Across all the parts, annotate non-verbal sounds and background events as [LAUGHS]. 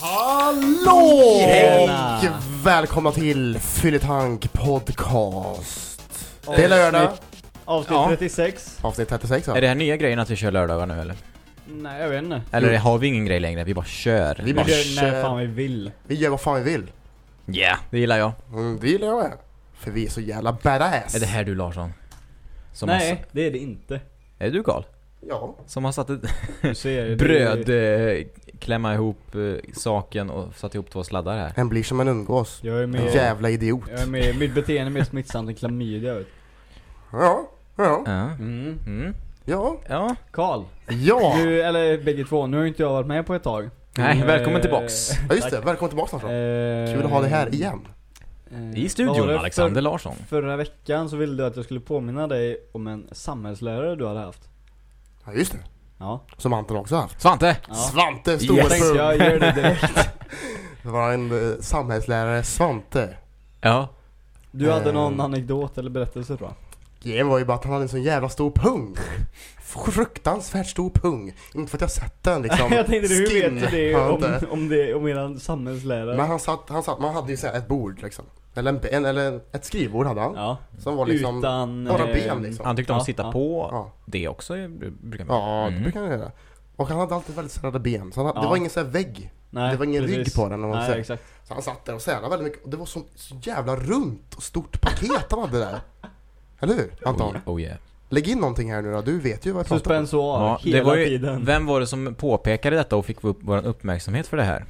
Hallå! Välkomna till Fylletank Podcast. Det är lördag, Avsnitt Ja. 36. avsnitt 36 va? Är det här nya grejen att vi kör lördagar nu eller? Nej, jag vet inte. Eller har vi ingen grej längre? Vi bara kör. Vi Vi bara gör kör. när fan vi vill. Vi gör vad fan vi vill. Yeah, det gillar jag. Mm, det gillar jag med. För vi är så jävla badass. Är det här du Larsson? Som Nej, Har, det är det inte. är du Karl? Ja. Som har satt ett Du ser bröd, Det eh, klämma ihop eh, saken och satt ihop två sladdar här. En blir som en umgås. jag är En med. jävla idiot. Jag är med. Mitt beteende är mer smittsamt än klamydia vet du. Ja. Ja. Ja. Mm. Mm. Ja. Ja. Karl. Ja. Du, eller bägge två. Nu har ju inte jag varit med på ett tag. Nej, Men, välkommen eh, tillbaks. Ja just det, välkommen tillbaka Larsson. Eh, Kul att ha dig här igen. eh, I studion det? Alexander Larsson. För, förra veckan så ville du att jag skulle påminna dig om en samhällslärare du hade haft. Ja just det. Ja. Som Anton också haft. Svante! ja. Svante Yes. Jag gör det direkt. [LAUGHS] Det var en eh, samhällslärare, Svante. Ja. Du hade Eh. någon anekdot eller berättelse tror jag. Det var ju bara att han hade en sån jävla stor pung. Fruktansvärt stor pung. Inte för att jag sett den liksom. [LAUGHS] jag tänkte hur vet du det om, om, det, om eran samhällslärare? Men han satt, han satt, man hade ju så här ett bord liksom. Eller, en, en, eller ett skrivbord hade han. Ja. Som var liksom... Utan... bara eh, ben, liksom. Han tyckte om att sitta ja. på Ja, det också, brukar man ja det Mm. brukar han göra. Och han hade alltid väldigt särade ben. Så han, det Ja. var ingen så här vägg. Nej, det var ingen precis. rygg på den, Nej, exakt. Så han satt där och sälade väldigt mycket. Och det var så, så jävla runt och stort paket han hade där. Eller hur Anton? Oh, oh yeah. Lägg in någonting här nu då. Du vet ju vad jag pratar om. Suspensoar Ja, hela det var ju, tiden. vem var det som påpekade detta och fick upp vår uppmärksamhet för det här?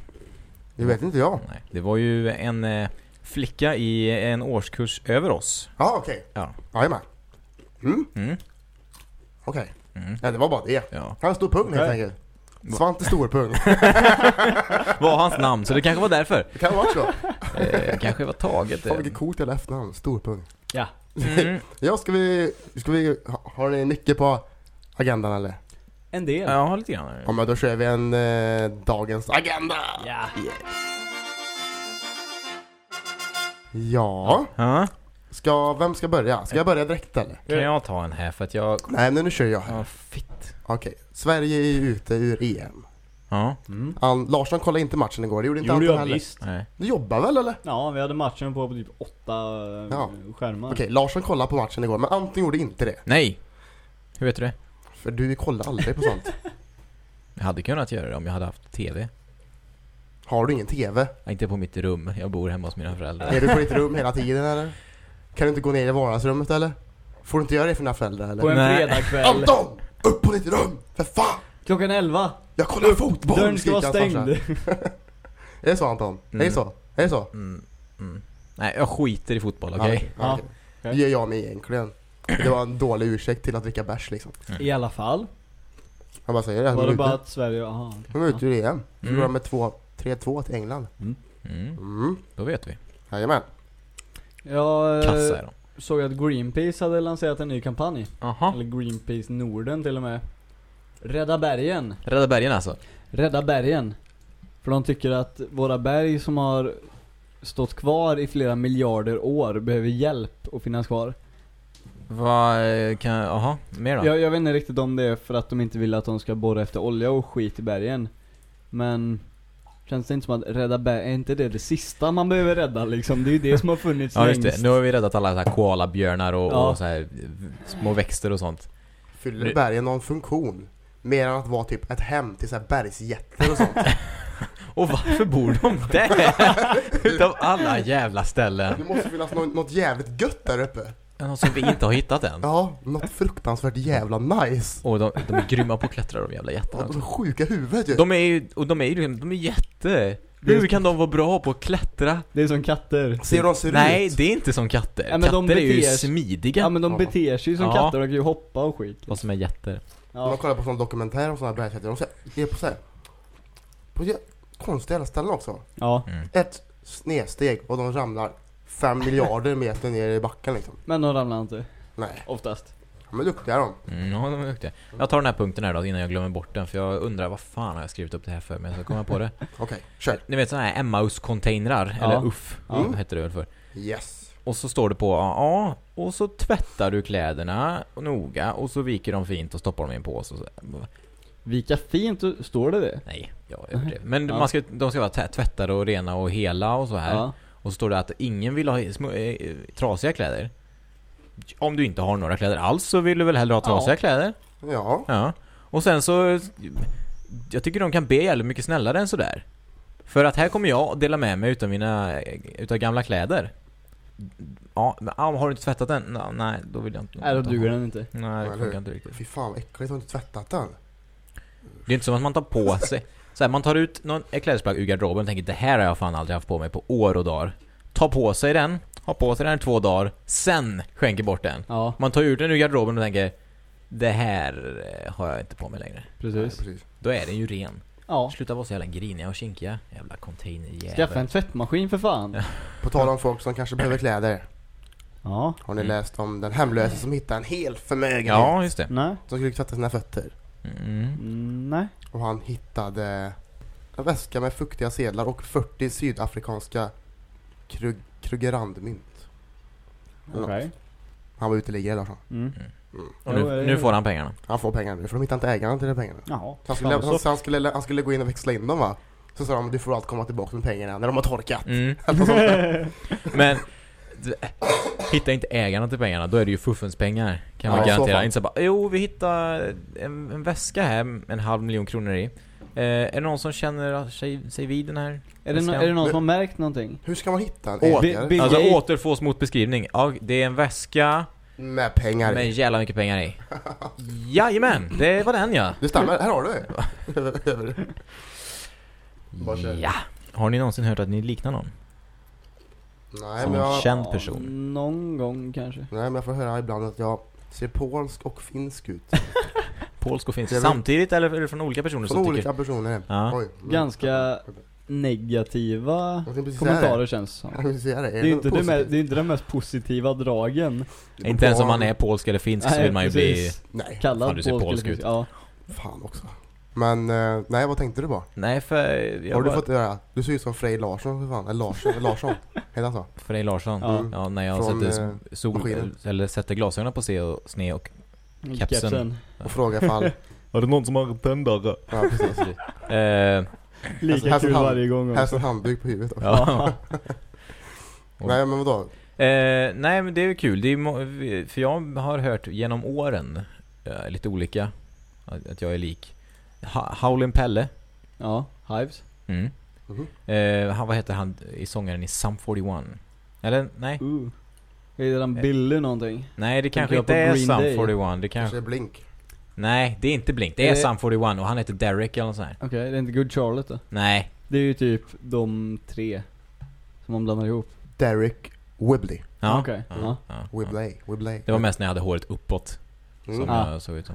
Det vet inte jag. Nej, det var ju en eh, flicka i en årskurs över oss. Ja okej. Ja. Jajamän. Mm, Mm. okej. Mm. Nej det var bara det. Ja. Han stod pung helt enkelt. Svante Storpung. [LAUGHS] Var hans namn, så det kanske var därför. Det kan vara så. Eh, kanske var taget. Fan vilket coolt jävla efternamn. Storpung. Ja. Mm. [LAUGHS] Ja, ska vi... Ska vi... ha- Har ni nyckel på agendan eller? En del. Ja, lite grann. Ja men då kör vi en eh, dagens agenda. Ja. Ja. Ja. Ska, vem ska börja? Ska jag börja direkt eller? Kan jag ta en här för att jag... Nej men nu kör jag här. Ja, fitt. Okej. Sverige är ute ur EM. Ja. Mm. An, Larsson kollade inte matchen igår, det gjorde inte Gjorde Anton jag heller. visst. Nej. Du jobbar väl eller? Ja, vi hade matchen på typ åtta eh, Ja. skärmar. Okej, Larsson kollade på matchen igår, men Anton gjorde inte det. Nej. Hur vet du det? För du kollar aldrig på sånt. [LAUGHS] Jag hade kunnat göra det om jag hade haft TV. Har du ingen TV? Ja, Inte på mitt rum, jag bor hemma hos mina föräldrar. Är du på ditt rum hela [LAUGHS] tiden eller? Kan du inte gå ner i vardagsrummet eller? Får du inte göra det för dina föräldrar eller? På en Nej. fredagkväll. Anton! Upp på ditt rum! För fan! Klockan elva. Jag kollar fotboll! Dörren ska vara skriker hans stängd. Är det [LAUGHS] så Anton? Är det Mm. så? Är det så? Mm. Mm. Nej, jag skiter i fotboll, okej? Ja, Ja, okej. okej. Det gör jag med egentligen. Det var en dålig ursäkt till att dricka bärs liksom. I alla fall. Jag bara säger det. Var De det bara att Sverige, aha. de är ute ur EM. De Mm. förlorade med två- 3-2 till England. Mm. Mm. Då vet vi. Jajamän. Jag Kassa eh, är de. såg att Greenpeace hade lanserat en ny kampanj. Jaha. Eller Greenpeace Norden till och med. Rädda bergen. Rädda bergen alltså? Rädda bergen. För de tycker att våra berg som har stått kvar i flera miljarder år behöver hjälp att finnas kvar. Vad eh, kan, jaha, mer då? Jag, jag vet inte riktigt om det är för att de inte vill att de ska borra efter olja och skit i bergen. Men Känns det inte som att rädda berg, är inte det det sista man behöver rädda liksom? Det är ju det som har funnits [LAUGHS] Ja just längst. det, nu har vi räddat alla så här koalabjörnar och, Ja. och så här små växter och sånt. Fyller bergen någon funktion? Mer än att vara typ ett hem till så här bergsjätter och sånt. [LAUGHS] Och varför bor de där? [LAUGHS] Utav alla jävla ställen. Det måste finnas något, något jävligt gött där uppe. Något som vi inte har hittat än. Ja, något fruktansvärt jävla nice. Och de, de är grymma på att klättra de jävla jättarna. Ja, de är sjuka huvudet ju. De är ju, och de är ju, de är jätte... Hur kan de vara bra på att klättra? Det är som katter. Ser hur de ser Nej, ut? det är inte som katter. Ja, men katter de är ju beter smidiga. Ja men de beter sig ju som Ja. katter, de kan ju hoppa och skit. Vad som är jätter. När man Ja. kollar på sån dokumentär om såna här bergsjätter, de är på så här, på konstiga jävla ställen också. ja. Mm. Ett snedsteg och de ramlar fem miljarder meter ner i backen liksom. Men de ramlar inte. Nej. Oftast. De är duktiga de. Mm, ja, de är duktiga. Jag tar den här punkten här då innan jag glömmer bort den. För jag undrar vad fan har jag skrivit upp det här för? Men så kommer jag på det. [LAUGHS] Okej, kör. Ni vet sådana här Emmaus-containrar, Ja. eller UFF, Ja. ja. heter det väl för. Yes. Och så står det på, ja, och så tvättar du kläderna noga och så viker de fint och stoppar dem i en påse. Och så. Vika fint, står det det? Nej, jag överdrev. Men Ja. man ska, de ska vara tvättade och rena och hela och så här. Ja. Och så står det att ingen vill ha eh, trasiga kläder. Om du inte har några kläder alls så vill du väl hellre ha trasiga Ja. kläder? Ja. Ja. Och sen så... Jag tycker de kan be jävligt mycket snällare än sådär. För att här kommer jag att dela med mig utav mina utav gamla kläder. Ja, men ah, har du inte tvättat den? Nå, nej, då vill jag inte. Nej, då duger den inte. Nej, det funkar inte riktigt. Fy fan vad äckligt, har du inte tvättat den? Det är inte som att man tar på [LAUGHS] sig. Så här, man tar ut någon ett klädesplagg ur garderoben och tänker det här har jag fan aldrig haft på mig på år och dagar. Tar på sig den, har på sig den i två dagar, sen skänker bort den. Ja, Man tar ut den ur garderoben och tänker det här har jag inte på mig längre. Nej, precis. precis. Då är den ju ren. Ja. Sluta vara så jävla griniga och kinkiga. Jävla containerjävel. Skaffa en tvättmaskin för fan. På tal om folk som kanske behöver kläder. Ja. Har ni Mm. läst om den hemlöse som hittade en hel förmögenhet? Ja, just det. Nej. Som skulle tvätta sina fötter. Mm. Mm, nej. Och han hittade en väska med fuktiga sedlar och 40 sydafrikanska krug, krugerandmynt. Okej. något. Han var uteliggare Larsson. Mm. Och Jo, nu, nu får han pengarna. Han får pengar nu för de hittade inte ägaren till de pengarna. Jaha. Så han skulle, han, så- han, skulle, han skulle gå in och växla in dem va? Så sa de du får allt komma tillbaka med pengarna när de har torkat. Mm. [LAUGHS] [LAUGHS] Men d- Hitta inte ägarna till pengarna, då är det ju fuffens pengar. Kan man Ja, så garantera. fall. Inte så bara, jo vi hittade en, en väska här med en halv miljon kronor i. Eh, är det någon som känner sig, sig vid den här? Är det, no- är det någon som har märkt någonting? Hur ska man hitta en ägare? Alltså återfås mot beskrivning. Ja, det är en väska Med pengar med i. jävla mycket pengar i. Jajamän, det var den ja. Det stämmer, här har du det. Ja. Har ni någonsin hört att ni liknar någon? Nej Som men, jag, känd Ja, person. Någon gång kanske. nej men jag får höra ibland att jag ser polsk och finsk ut. [LAUGHS] Polsk och finsk. Samtidigt eller är det från olika personer Från som olika tycker... personer. Ja. Oj. men- Ganska negativa kommentarer det. känns som. Jag tänkte säga det. Det är inte, det, med, det är inte de mest positiva dragen. Det Inte ens om man är polsk eller finsk så Nej, vill man ju bli... Nej, Kallad Fan, du ser polsk polsk eller ut. finsk. Ja. fan också. Men, eh, nej vad tänkte du på? Nej för... Jag har du bara- fått göra? Du ser ut som Frej Larsson för fan. Eller Larsson, Larsson. [LAUGHS] Heter han så? Frej Larsson. Ja. Ja. när jag Från, sätter eh, sol... Eller sätter glasögonen på se och sne och... Kepsen. Och fråga ifall... [LAUGHS] Är det någon som har tändare? Ja precis. Eh, Lika Här kul står han- varje gång Här också. står handduk på huvudet också. ja. Nej men vadå? Eh, nej men det är ju kul, det är för jag har hört genom åren, eh, lite olika, att att jag är lik. Ha- Howlin' Pelle. Ja, Hives. Mm. Mhm. Eh, han, vad heter han i sångaren i Sum 41? Eller nej? Uh. Är det den Billy någonting? Nej det kanske inte på är Green Sum Day? 41, det Kanske kanske... är Blink. Nej, det är inte Blink, det är Är det- Sum 41 och han heter Derek eller nåt sånt här. Okej, det är inte Good Charlotte då? Nej, Det är ju typ de tre som man blandar ihop. Derek Wibley. ja. Okej, ja, ja. ja, ja. Wibley. Wibley. Det var mest när jag hade håret uppåt som Mm. Ah. jag såg ut som.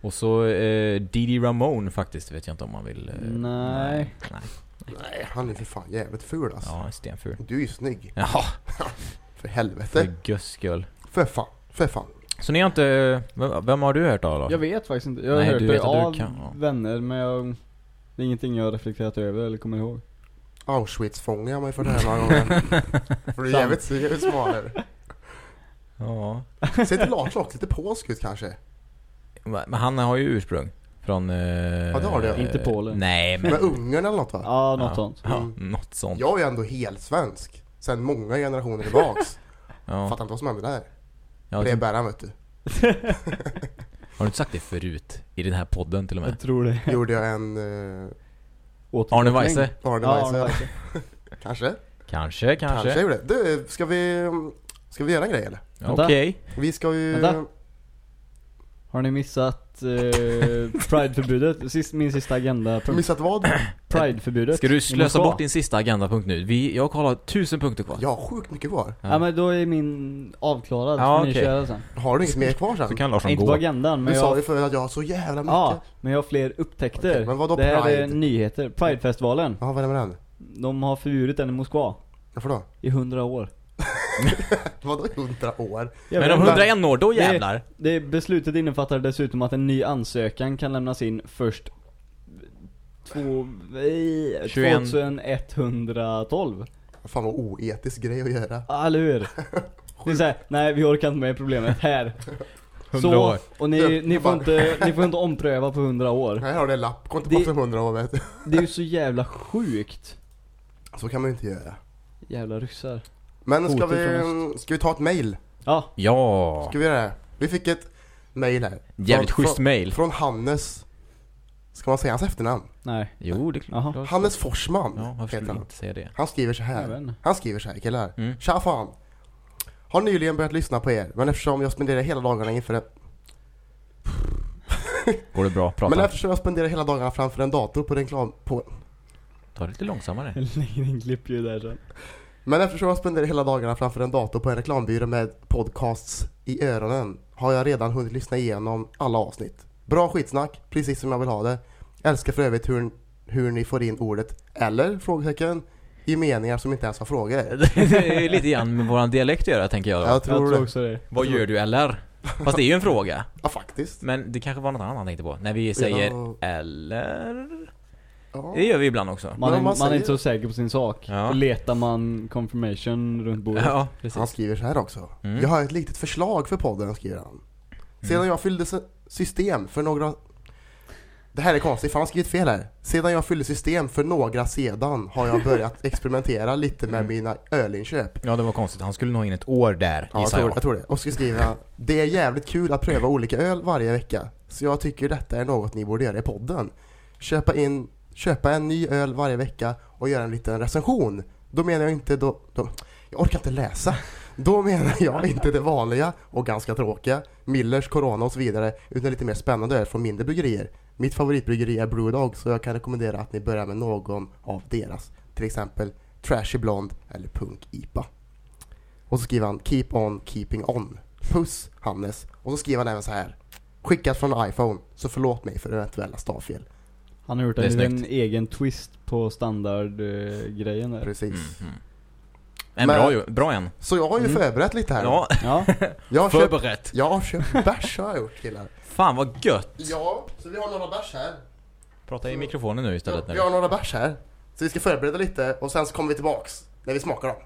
Och så eh, Didi Ramone faktiskt, vet jag inte om man vill... Eh, Nej. Nej. Nej, han är för fan jävligt ful alltså. Ja, stenful. Du är ju snygg. Jaha, [LAUGHS] För för helvete. guds skull. För fan. För fan. Så ni har inte... Vem, vem har du hört av då? Jag vet faktiskt inte. Jag har Nej, hört du det av kan, ja. vänner men jag... Det är ingenting jag har reflekterat över eller kommer ihåg. Auschwitz-fånge har man ju fått höra några gånger. [LAUGHS] För du är jävligt, jävligt smalare. Ja. Ser inte Larsson också lite polsk ut kanske? Men han har ju ursprung. Från... Eh, Ja, det har det. Inte Polen. Nej, men... Med Ungern eller något va? Ja, något ja, sånt. Ja, Mm. något sånt. Jag är ändå helt svensk. Sen många generationer tillbaks. Ja. Fattar inte vad som hände där. Ja, det är Berran vet du. [LAUGHS] har du inte sagt det förut? I den här podden till och med? Jag tror det. [LAUGHS] Gjorde jag en uh, Arne Weise? Arne Ja, Weise. Weise. [LAUGHS] Kanske? Kanske, Kanske kanske. gjorde det. Du, ska vi... Ska vi göra en grej eller? Okej. Vi ska ju... Vänta. Har ni missat eh, Pride-förbudet? Sist, min sista agenda-punkt. Missat vad? [CLEARS THROAT] Pride-förbudet. Ska du slösa bort din sista agendapunkt nu? Vi, jag har tusen punkter kvar. Jag har sjukt mycket kvar. Ja. men då är min avklarad, Ja, okej. köra sen. Har du inget mer kvar sen? Så kan Larsson Inte på gå. agendan, men Du sa jag... ju förut att jag har så jävla mycket. Ja, men jag har fler upptäckter. Okej, men vadå det här är Pride? nyheter. Pride-festivalen. Ja, vad är det med den? De har förbjudit den i Moskva. Varför då? I hundra år. [LAUGHS] Vadå 100 år? Jag Men om inte. 101 år, då Det- jävlar. Det beslutet innefattar dessutom att en ny ansökan kan lämnas in först två, eh, 21. 2112. Fan vad oetisk grej att göra. Ja, eller hur? [LAUGHS] Det är såhär, nej vi orkar inte med problemet här. [LAUGHS] 100 Så, år. och ni, ni, får inte, ni får inte ompröva på 100 år. Här har du en lapp, kom Det- tillbaka om 100 år vet du. Det är ju så jävla sjukt. Så kan man ju inte göra. Jävla ryssar. Men ska Hotet från vi, ska vi ta ett mail? Ja, Ja. Ska vi göra det? Vi fick ett mail här. Jävligt Från- schysst från- mail. Från Hannes. Ska man säga hans efternamn? nej. Jo, det är klart. Hannes Forsman Ja, varför heter skulle han. inte säga det? Han skriver så Jag vet här. inte. Han skriver så här killar. Mm. Tja fan. Har nyligen börjat lyssna på er, men eftersom jag spenderar hela dagarna inför en... [LAUGHS] Går det bra? Prata. Men eftersom jag spenderar hela dagarna framför en dator på reklam... På... Ta det lite långsammare. [LAUGHS] Jag lägger in klippljud där sen. Men eftersom jag spenderar hela dagarna framför en dator på en reklambyrå med podcasts i öronen har jag redan hunnit lyssna igenom alla avsnitt. Bra skitsnack, precis som jag vill ha det. Älskar för övrigt hur, hur ni får in ordet 'eller?' frågetecken i meningar som inte ens har frågor. [LAUGHS] det är lite grann med våran dialekt att göra, tänker jag då. Jag Jag tror tror det. också det. Vad gör du eller? Fast det är ju en fråga. Ja, faktiskt. Men det kanske var något annat han tänkte på. När vi säger Ja. eller? Ja. Det gör vi ibland också. Man, är, man, man är inte så säker på sin sak. Ja. Då letar man confirmation runt bordet. Ja, Han skriver så här också. Mm. Jag har ett litet förslag för podden, skriver han. Sedan Mm. jag fyllde sy- system för några... Det här är konstigt, för han har skrivit fel här. Sedan jag fyllde system för några sedan har jag börjat [LAUGHS] experimentera lite med Mm. mina ölinköp. Ja, det var konstigt. Han skulle nog in ett år där, Ja, jag tror, jag. jag tror det. Och så skriver han Det är jävligt kul att pröva olika öl varje vecka. Så jag tycker detta är något ni borde göra i podden. Köpa in, köpa en ny öl varje vecka och göra en liten recension. Då menar jag inte då, då jag orkar inte läsa. Då menar jag inte det vanliga och ganska tråkiga, Millers, Corona och så vidare, utan lite mer spännande öl från mindre bryggerier. Mitt favoritbryggeri är Brewdog, så jag kan rekommendera att ni börjar med någon av deras. Till exempel Trashy Blonde eller Punk IPA. Och så skriver han Keep on keeping on. Puss Hannes. Och så skriver han även så här. Skickat från iPhone, så förlåt mig för eventuella stavfel. Han har gjort en, en egen twist på standardgrejen där. Precis. Mhm. En Men- bra, ju- bra en. Så jag har ju Mm. förberett lite här. Ja, Ja, [LAUGHS] Jag har köpt, förberett. jag har köpt bärs har jag gjort killar. Fan vad gött. Ja, så vi har några bärs här. Prata i mikrofonen nu Ja, istället. vi När har några bärs här. Så vi ska förbereda lite och sen så kommer vi tillbaks när vi smakar dem.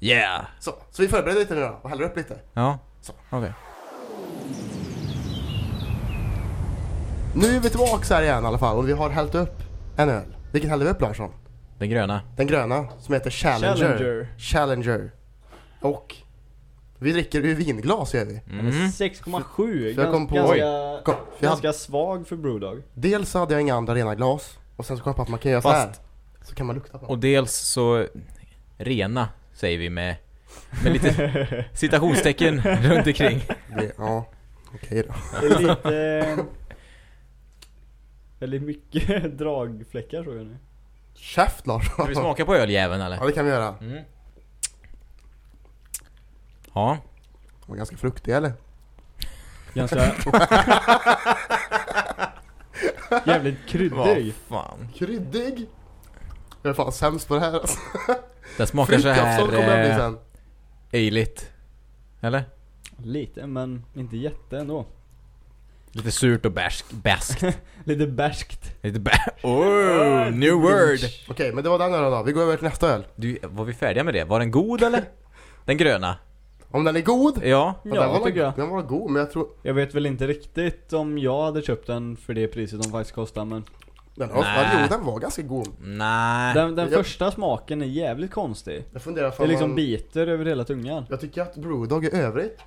Yeah! Så, så vi förbereder lite nu då och häller upp lite. Ja, Så. okej. Nu är vi tillbaks här igen i alla fall och vi har hällt upp en öl. Vilken hällde vi upp Larsson? Den gröna. Den gröna som heter Challenger. Challenger. Challenger. Och vi dricker ur vinglas gör vi. Mm. 6,7. För jag kom på- ganska, Kom, ganska svag för Brewdog. dels så hade jag inga andra rena glas och sen så kom jag på att man kan göra så här. Fast- Så kan man lukta på dem. Och dels så rena, säger vi med, med lite [LAUGHS] citationstecken runt omkring. Det, ja, okej då. Det är lite... [LAUGHS] Väldigt mycket [LAUGHS] dragfläckar såg jag nu. Käft Larsson. Ska vi smaka på öljäveln Ja eller? det kan vi göra. Mm. Ja, De var ganska fruktiga eller? Ganska... [LAUGHS] Jävligt kryddig. vad fan. Kryddig! Jag är fan sämst på det här alltså. Den smakar så här bli eh, öjligt. Eller? Lite, men inte jätte ändå. Lite surt och bärsk, bärskt. [LAUGHS] Lite bärskt. Lite bä... [LAUGHS] Oh, new word! Okej, men det var den ölen då. Vi går över till nästa öl. Du, var vi färdiga med det? Var den god eller? [LAUGHS] Den gröna? Om den är god? Ja. den Ja, var, tycker jag. Den var god, men jag tror... Jag vet väl inte riktigt om jag hade köpt den för det priset de faktiskt kostar men Den, var, Nej. jo, den var ganska god. Nej. Den, den Jag- första smaken är jävligt konstig. Jag funderar Det är liksom man... biter över hela tungan. Jag tycker att Brewdog i övrigt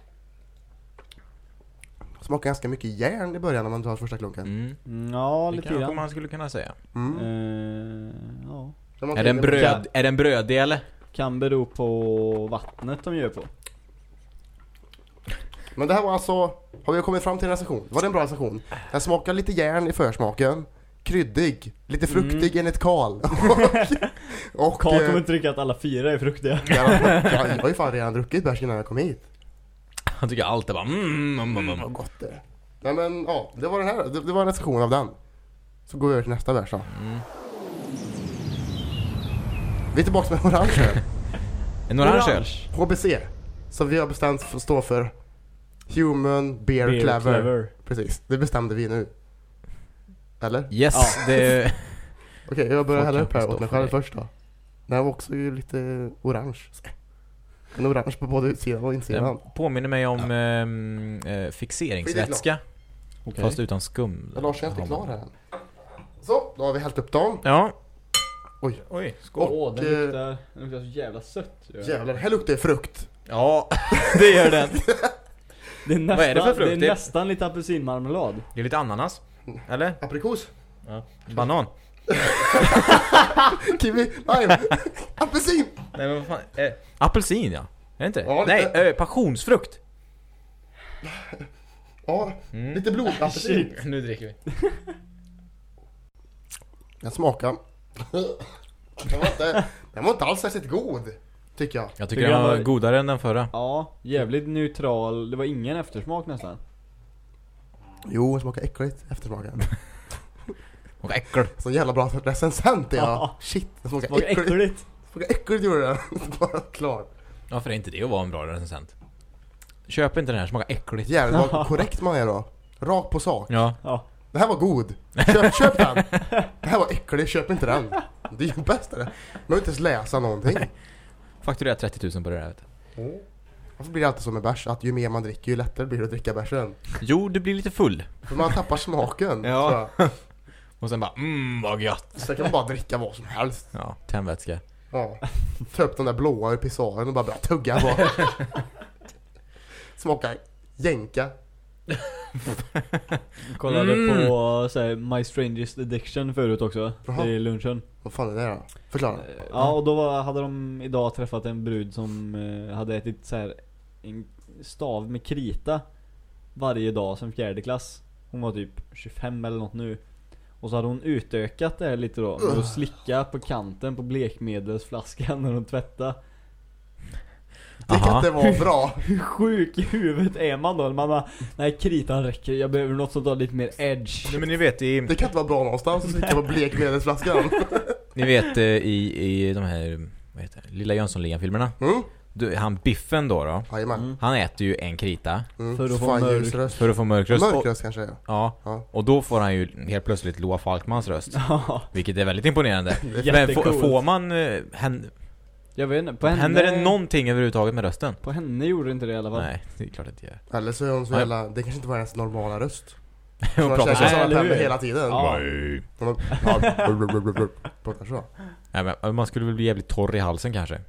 smakar ganska mycket järn i början när man tar första klunken. Mm. Mm, Ja, Det lite kanske grann. man skulle kunna säga. Mm. Eh, ja. Är den, bröd, är den brödig eller? Kan bero på vattnet de gör på. Men det här var alltså, har vi kommit fram till en recension? Var det en bra recension? Den smakar lite järn i försmaken. Kryddig, lite fruktig enligt Karl. [LAUGHS] och, och Karl eh, kommer inte tycka att alla fyra är fruktiga. jag, jag har ju fan redan druckit bärs innan jag kom hit. Han tycker allt är bara mm, mm, mm, Vad gott det är. Nej men ja, det var den här, det, det var en recension av den. Så går vi över till nästa vers då. Mm. Vi är tillbaka med orange öl. En orange öl? HBC. Så vi har bestämt för att stå för Human Beer, Beer Clever. Clever. Precis, det bestämde vi nu. Eller? Yes, Ja. det... [LAUGHS] Okej, jag börjar hälla upp här åt mig själv det. först då. Den här var också lite orange. En orange på både utsidan och insidan. Den påminner mig om ehm, eh, fixeringsvätska. Okej. Fast utan skum. Men Lars, är inte klar här än. Så, då har vi hällt upp dem. Ja. Oj. Oj, skål. Och, Åh, den eh, luktar, den luktar så jävla sött. Jävlar, här luktar det frukt. Ja, [LAUGHS] det gör den. [LAUGHS] Det är nästan, Vad är det för frukt? Det Det- är nästan lite apelsinmarmelad. Det är lite ananas. Eller? Aprikos. Ja. Banan. [LAUGHS] Kiwi. Lime. Apelsin. Nej men vad fan. Eh, apelsin ja. Är det inte? Ja, Nej, lite- eh, passionsfrukt. Ja, Mm. lite blod. [LAUGHS] Apelsin. Nu dricker vi. Den smakar. Den var inte, den var inte alls särskilt god. Tycker jag. Jag tycker Tycker den jag var var- godare än den förra. Ja, jävligt neutral. Det var ingen eftersmak nästan. Jo, den smakar äckligt eftersmaken. Och äckel. Så jävla bra recensent är jag. Ja. Shit, den smakar Smakar äckligt. äckligt. Smakar äckligt gjorde den. [LAUGHS] Bara klar. Varför är inte det att vara en bra recensent? Köp inte den här, smakar äckligt. Jävligt vad korrekt man är då. Rakt på sak. Ja. Ja. Det här var god. Köp, köp den. Det här var äckligt, köp inte den. Det är ju bäst det. Man behöver inte ens läsa någonting. Fakturera 30 000 på det där vet du. Varför blir det alltid så med bärs? Att ju mer man dricker ju lättare blir det att dricka bärsen. Jo, du blir lite full. För man tappar smaken. Ja. Och sen bara mm vad gött. Sen kan man bara dricka vad som helst. Ja, tändvätska. Ja. Ta upp den där blåa ur pissoaren och bara börja tugga på. Smakar jänka. [LAUGHS] Kollade Mm. på så här, My Strangest Addiction förut också. Jaha. I lunchen. Vad fan är det då? Förklara. Ja, och då var, hade de idag träffat en brud som eh, hade ätit så här en stav med krita varje dag sen fjärde klass. Hon var typ 25 eller något nu. Och så hade hon utökat det här lite då med att slicka på kanten på blekmedelsflaskan när hon tvättade. Det kan inte vara bra. [LAUGHS] Hur sjuk i huvudet är man då? Man bara, nej kritan räcker, jag behöver något som har lite mer edge. Nej men ni vet i, Det kan inte vara bra någonstans att slicka på blekmedelsflaskan. [LAUGHS] ni vet eh, i, i de här, vad heter det, Lilla Jönssonligan-filmerna. Mm? Du, han Biffen då då. Jajamän. Mm. Han äter ju en krita Mm. För att få mörk- ljusröst. för att få mörk röst. Och, Mörkröst kanske ja. ja, Ja. och då får han ju helt plötsligt Loa Falkmans röst. [LAUGHS] Ja, Vilket är väldigt imponerande. [LAUGHS] Men får, jättecoolt. får man, eh, hän, Jag vet inte, på henne, händer det någonting överhuvudtaget med rösten? På henne gjorde det inte det i alla fall. Nej, det är klart det inte gör. Eller så är hon så jävla, det kanske inte var hennes normala röst. [LAUGHS] Hon Hon pratar så. som eller att hur? hela tiden. Ja. Nej. Hon har- pratar så. Nej, men man skulle väl bli jävligt torr i halsen kanske.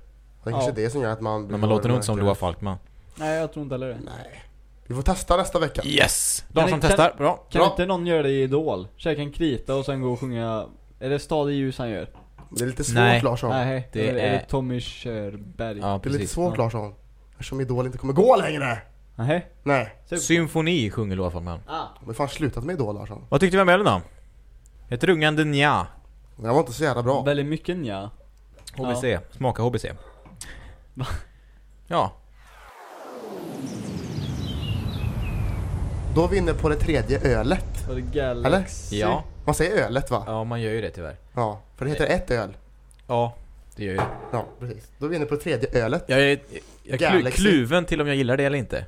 Det är kanske Ja. det som gör att man... Men man låter nog inte som Loa Falkman. Nej jag tror inte heller det. Nej. Vi får testa nästa vecka. Yes! Kan Larsson ni- testar, bra. Kan Bra. inte någon göra det i Idol? Käka en krita och sen gå och sjunga Är det Stad i ljus han gör? Det är lite svårt Nej. Larsson. Nej, det är, är det Tommy Körberg? Ja, Det är lite svårt Ja. Larsson. Eftersom Idol inte kommer gå längre. Nej. Nej. Symfoni sjunger Loa Falkman. Ah. Men fan slutat med Idol Larsson. Vad tyckte vi om ölen då? Ett rungande nja. Det var inte så jävla bra. Väldigt mycket nja. HBC. Smaka HBC. Va? Ja. Då är vi inne på det tredje ölet. Var det Galaxy? Ja. Man säger ölet va? Ja, man gör ju det tyvärr. Ja. För det heter ett öl. Ja, det gör ju. Ja, precis. Då är vi inne på det tredje ölet. Jag är, jag är klu, Galaxy. kluven till om jag gillar det eller inte.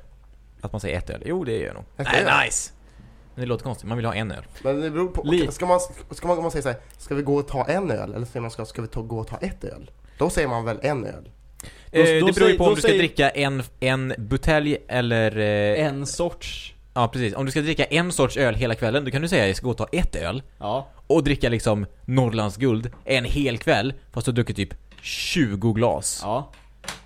Att man säger ett öl. Jo, det gör jag nog. Ett Nej, öl? nice! Men det låter konstigt. Man vill ha en öl. Men det beror på. Li- Ska man, ska man, om man säger så här, ska vi gå och ta en öl? Eller säger man ska, ska vi ta, gå och ta ett öl? Då säger man väl en öl? Då- eh, då det beror ju på om då du ska säger- dricka en, en butelj eller... Eh, En sorts. Ja, precis. Om du ska dricka en sorts öl hela kvällen, då kan du säga att jag ska gå och ta ett öl. Ja. Och dricka liksom Norrlands guld en hel kväll, fast du har druckit typ 20 glas. Ja.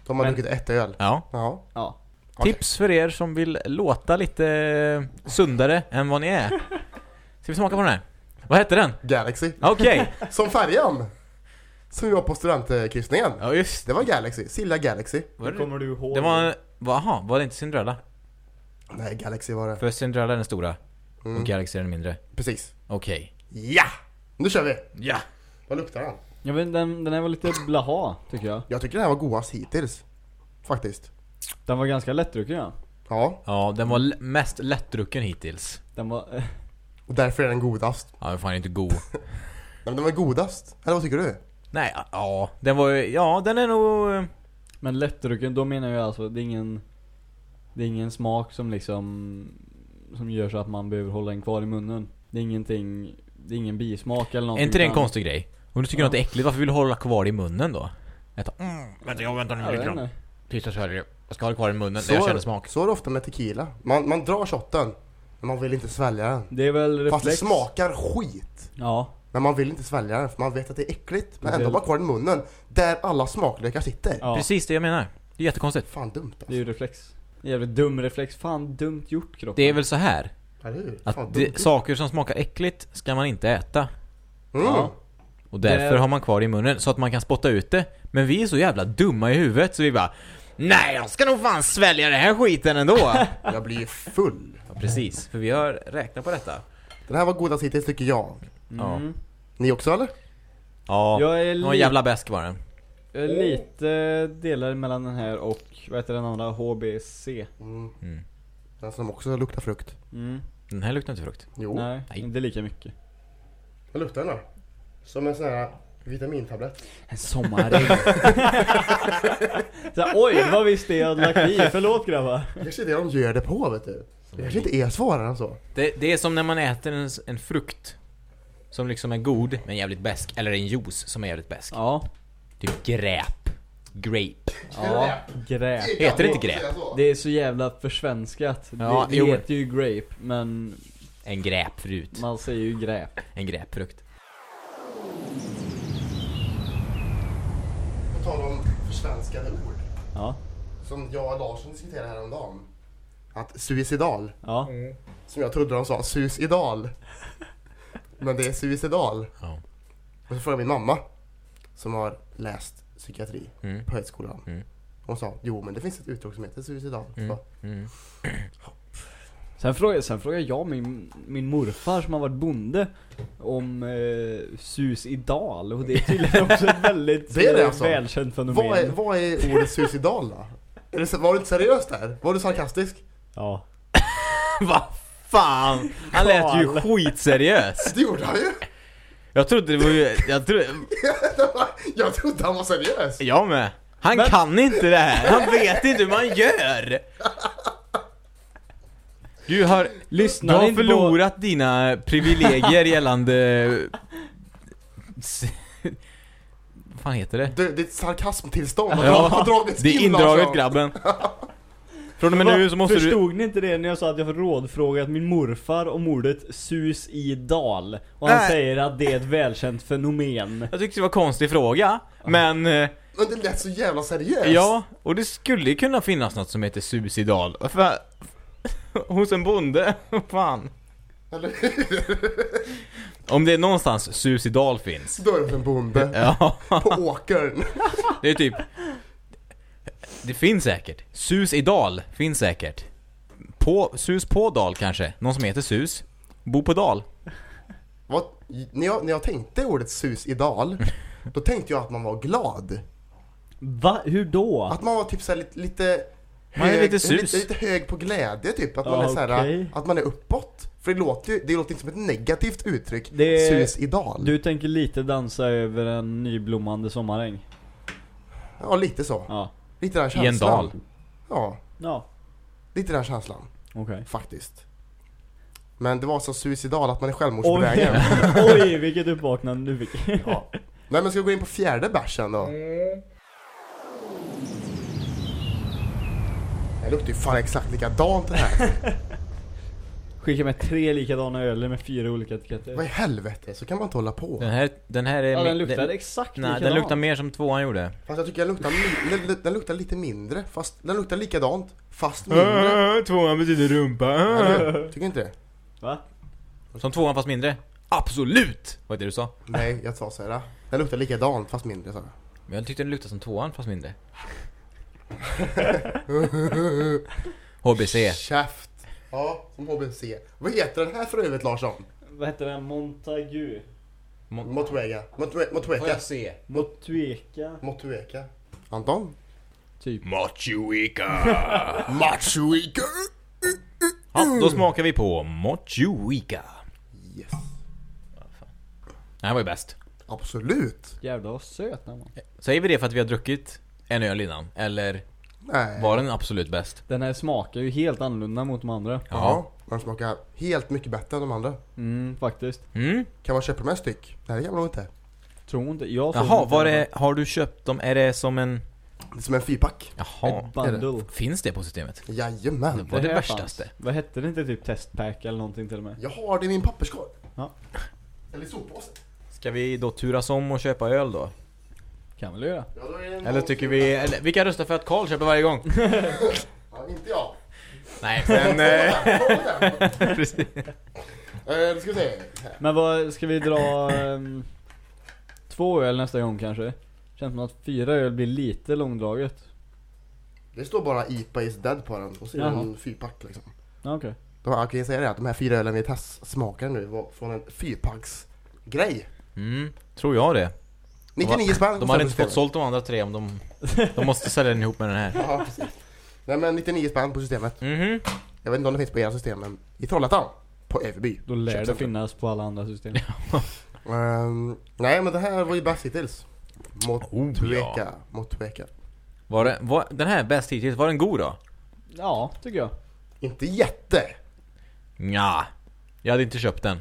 De har Men- druckit ett öl. Ja. Ja. Ja. Tips för er som vill låta lite eh, sundare än vad ni är. Ska vi smaka på den här? Vad hette den? Galaxy. Okej. [LAUGHS] Som färjan. Som vi var på studentkryssningen. Ja, just Det var Galaxy. Silla Galaxy. Var Det kommer du ihåg? Det var... Jaha, var det inte Cinderella? Nej, Galaxy var det. För Cinderella är den stora Mm. och Galaxy är den mindre. Precis. Okej. Ja! Nu kör vi! Ja! Vad luktar den? Jag vet, den, den här var lite blaha, tycker jag. Jag tycker den här var godast hittills. Faktiskt. Den var ganska lättdrucken ja. Ja. Ja, den var l- mest lättdrucken hittills. Den var... eh, Och därför är den godast. Ja, är fan inte god. [LAUGHS] Nej, men den var godast. Eller vad tycker du? Nej, ja, den var ju- Ja, den är nog... Men lättdrucken, då menar jag alltså, det är ingen Det är ingen smak som liksom Som gör så att man behöver hålla den kvar i munnen Det är ingenting Det är ingen bismak eller Är någonting inte det en utan- konstig grej? Om du tycker Ja. något är äckligt, varför vill du hålla kvar det i munnen då? Äta, mm, vänta, jag väntar Jag nu vet lite grann. inte. Tysta så här, jag ska ha det kvar i munnen när jag känner smak. så är det ofta med tequila. Man, man drar shotten, men man vill inte svälja den. Det är väl Fast det reflex smakar skit. Ja Men man vill inte svälja den, för man vet att det är äckligt. Men ändå har man kvar den i munnen, där alla smaklökar sitter. Ja Precis det jag menar. Det är jättekonstigt. Fan dumt alltså. Det är ju reflex Jävligt dum reflex, fan dumt gjort kroppen Det är väl så här? Fan, att dumt det, saker som smakar äckligt ska man inte äta. Mm. Ja. Och därför Det- har man kvar det i munnen så att man kan spotta ut det. Men vi är så jävla dumma i huvudet så vi bara Nej, jag ska nog fan svälja den här skiten ändå. Jag blir full. ja, precis, för vi har räknat på detta. Den här var godast hittills tycker jag. Mm. Ni också eller? Ja, Jag är li- jävla bäsk var den. Jag är lite delad mellan den här och, vad heter den andra? HBC Mm. Mm. Den som också luktar frukt. mm. Den här luktar inte frukt. Jo, Nej, Nej. inte lika mycket vad luktar den då? Som en sån här vitamintablett. En sommarägg [LAUGHS] Så här, Oj, det var visst det jag hade lagt i, förlåt grabbar Det kanske är det de gör det på vet du. Det kanske inte är svårare än så. Det, det är som när man äter en, en frukt som liksom är god men jävligt besk eller en juice som är jävligt besk. Ja, Typ gräp. Grape. ja, gräp Heter det inte grep? Det är så jävla försvenskat Ja, Det, jo. det heter ju grape, men En gräpfrut. man säger ju gräp En gräpfrukt. På tal om försvenskade ord. Ja, Som jag och Larsson diskuterade häromdagen. Att suicidal, ja, som jag trodde de sa suicidal. Men det är suicidal. Ja. Och så frågade min mamma, som har läst psykiatri Mm. på högskolan. Mm. Hon sa, jo men det finns ett uttryck som heter suicidal. Mm. Mm. Sen frågade, sen frågade jag min, min morfar som har varit bonde om eh, suicidal och det är tydligen också ett väldigt [LAUGHS] Det är det eh, alltså? välkänt fenomen vad, är, vad är ordet suicidal då? Är det, var du inte seriös där? Var du sarkastisk? Ja [LAUGHS] Vad fan! Han lät ju skitseriös. [LAUGHS] Det gjorde han ju! Jag trodde det var ju, jag trodde, [LAUGHS] jag trodde han var seriös! jag med. Han Men- kan inte det här. Han vet inte hur man gör. Du har, du Lyssnar har inte på- förlorat dina privilegier gällande... Vad fan heter det? Det, det är ett sarkasmtillstånd har Ja, dragits det är in, indraget Larsson. grabben. [LAUGHS] Från och med nu så måste du... Förstod ni inte det när jag sa att jag har rådfrågat min morfar om ordet suicidal? Och han Nej. säger att det är ett välkänt fenomen Jag tyckte det var en konstig fråga, men... eh, Men det lät så jävla seriöst! Ja, och det skulle ju kunna finnas något som heter suicidal. För, [LAUGHS] hos en bonde, [LAUGHS] fan. Eller [LAUGHS] Om det är någonstans suicidal finns. Då är det en bonde. Ja, På åkern. det är typ... Det finns säkert. Suicidal finns säkert. På, sus på dal kanske. Någon som heter sus. Bo på dal. Vad, när, jag, när jag tänkte ordet suicidal, [LAUGHS] då tänkte jag att man var glad. Va? Hur då? Att man var typ såhär lite, lite Man är lite sus. Lite, lite hög på glädje typ. Att man Ja, är såhär, okej. att man är uppåt. För det låter ju, det låter inte som ett negativt uttryck. Det- Suicidal. Du tänker lite dansa över en nyblommande sommaräng? Ja, lite så. Ja Lite den I en känslan. dal. Ja, Ja, lite den känslan. okej Faktiskt. Men det var så suicidal att man är självmordsbenägen. Oj, [LAUGHS] oj vilket uppvaknande du fick [LAUGHS] Ja. Nej men ska vi gå in på fjärde bärsen då? Det luktar ju fan exakt likadant det här. [LAUGHS] Skicka med tre likadana öl med fyra olika etiketter Vad i helvete, så kan man inte hålla på. Den här, den här är... Ja den luktar exakt Nej, likadant den luktar mer som tvåan gjorde. Fast jag tycker den luktar, den, den luktar lite mindre, fast den luktar likadant, fast mindre. Tvåan betyder rumpa. Eller? Tycker inte det? Va? Som tvåan fast mindre. Absolut! Vad är det du sa? Nej, jag sa såhär. Den luktar likadant, fast mindre sa jag. Men jag tyckte den luktade som tvåan fast mindre. [LAUGHS] HBC. Käft. Ja, som HBC. Vad heter den här för övrigt Larsson? Vad heter den? Montagu? Motuega. Motue- Motueka. se? Motueka? Motueka. Anton? Typ Mochuika. [LAUGHS] Machuika. ja, då smakar vi på Mochuika. Yes. Det här var ju bäst. Absolut. Jävlar vad söt den var Säger vi det för att vi har druckit en öl innan? Eller Nej. var den absolut bäst? Den här smakar ju helt annorlunda mot de andra. Ja. Den smakar helt mycket bättre än de andra. Mm, faktiskt. Mm. Kan man köpa dem en styck? Nej det kan man nog inte. Tror inte. Jag såg Jaha, inte var den. det, har du köpt dem? Är det som en... Det är som en fyrpack. Jaha. Ett bundle. Finns det på systemet? Jajamän. Det var det här värstaste. fanns. Vad hette det inte? Typ testpack eller någonting till och med? Jag har det i min papperskorg. Ja. Eller i soppåsen. Ska vi då turas om och köpa öl då? Kan väl göra. Ja, då är det en Eller tycker vi... Eller, vilka röstar för att Karl köper varje gång? [LAUGHS] Ja, inte jag. Nej, men... [LAUGHS] eh, [LAUGHS] Precis. Eh, då ska vi se. Men vad, ska vi dra ehm, två öl nästa gång kanske? Känns som att fyra öl blir lite långdraget. Det står bara IPA is dead på den och så är det Jaha. en fyrpack liksom. Ja, Okej. De, jag kan ju säga det att de här fyra ölen vi testsmakade nu var från en fyrpacks grej. Mm, tror jag det. 99 spänn. De hade inte fått sålt de andra tre om de... De måste sälja den ihop med den här. Ja, precis. Nej men 99 spänn på systemet. Mhm. Jag vet inte om det finns på era system men i Trollhättan. På Everby. Då lär det Köpcentrum. finnas på alla andra system. Ehm, nej men det här var ju bäst hittills. Mot Oh, Tueka. ja. Mot Tueka. Var det, var, den här bäst hittills, var den god då? Ja, tycker jag. Inte jätte. Nja. Jag hade inte köpt den.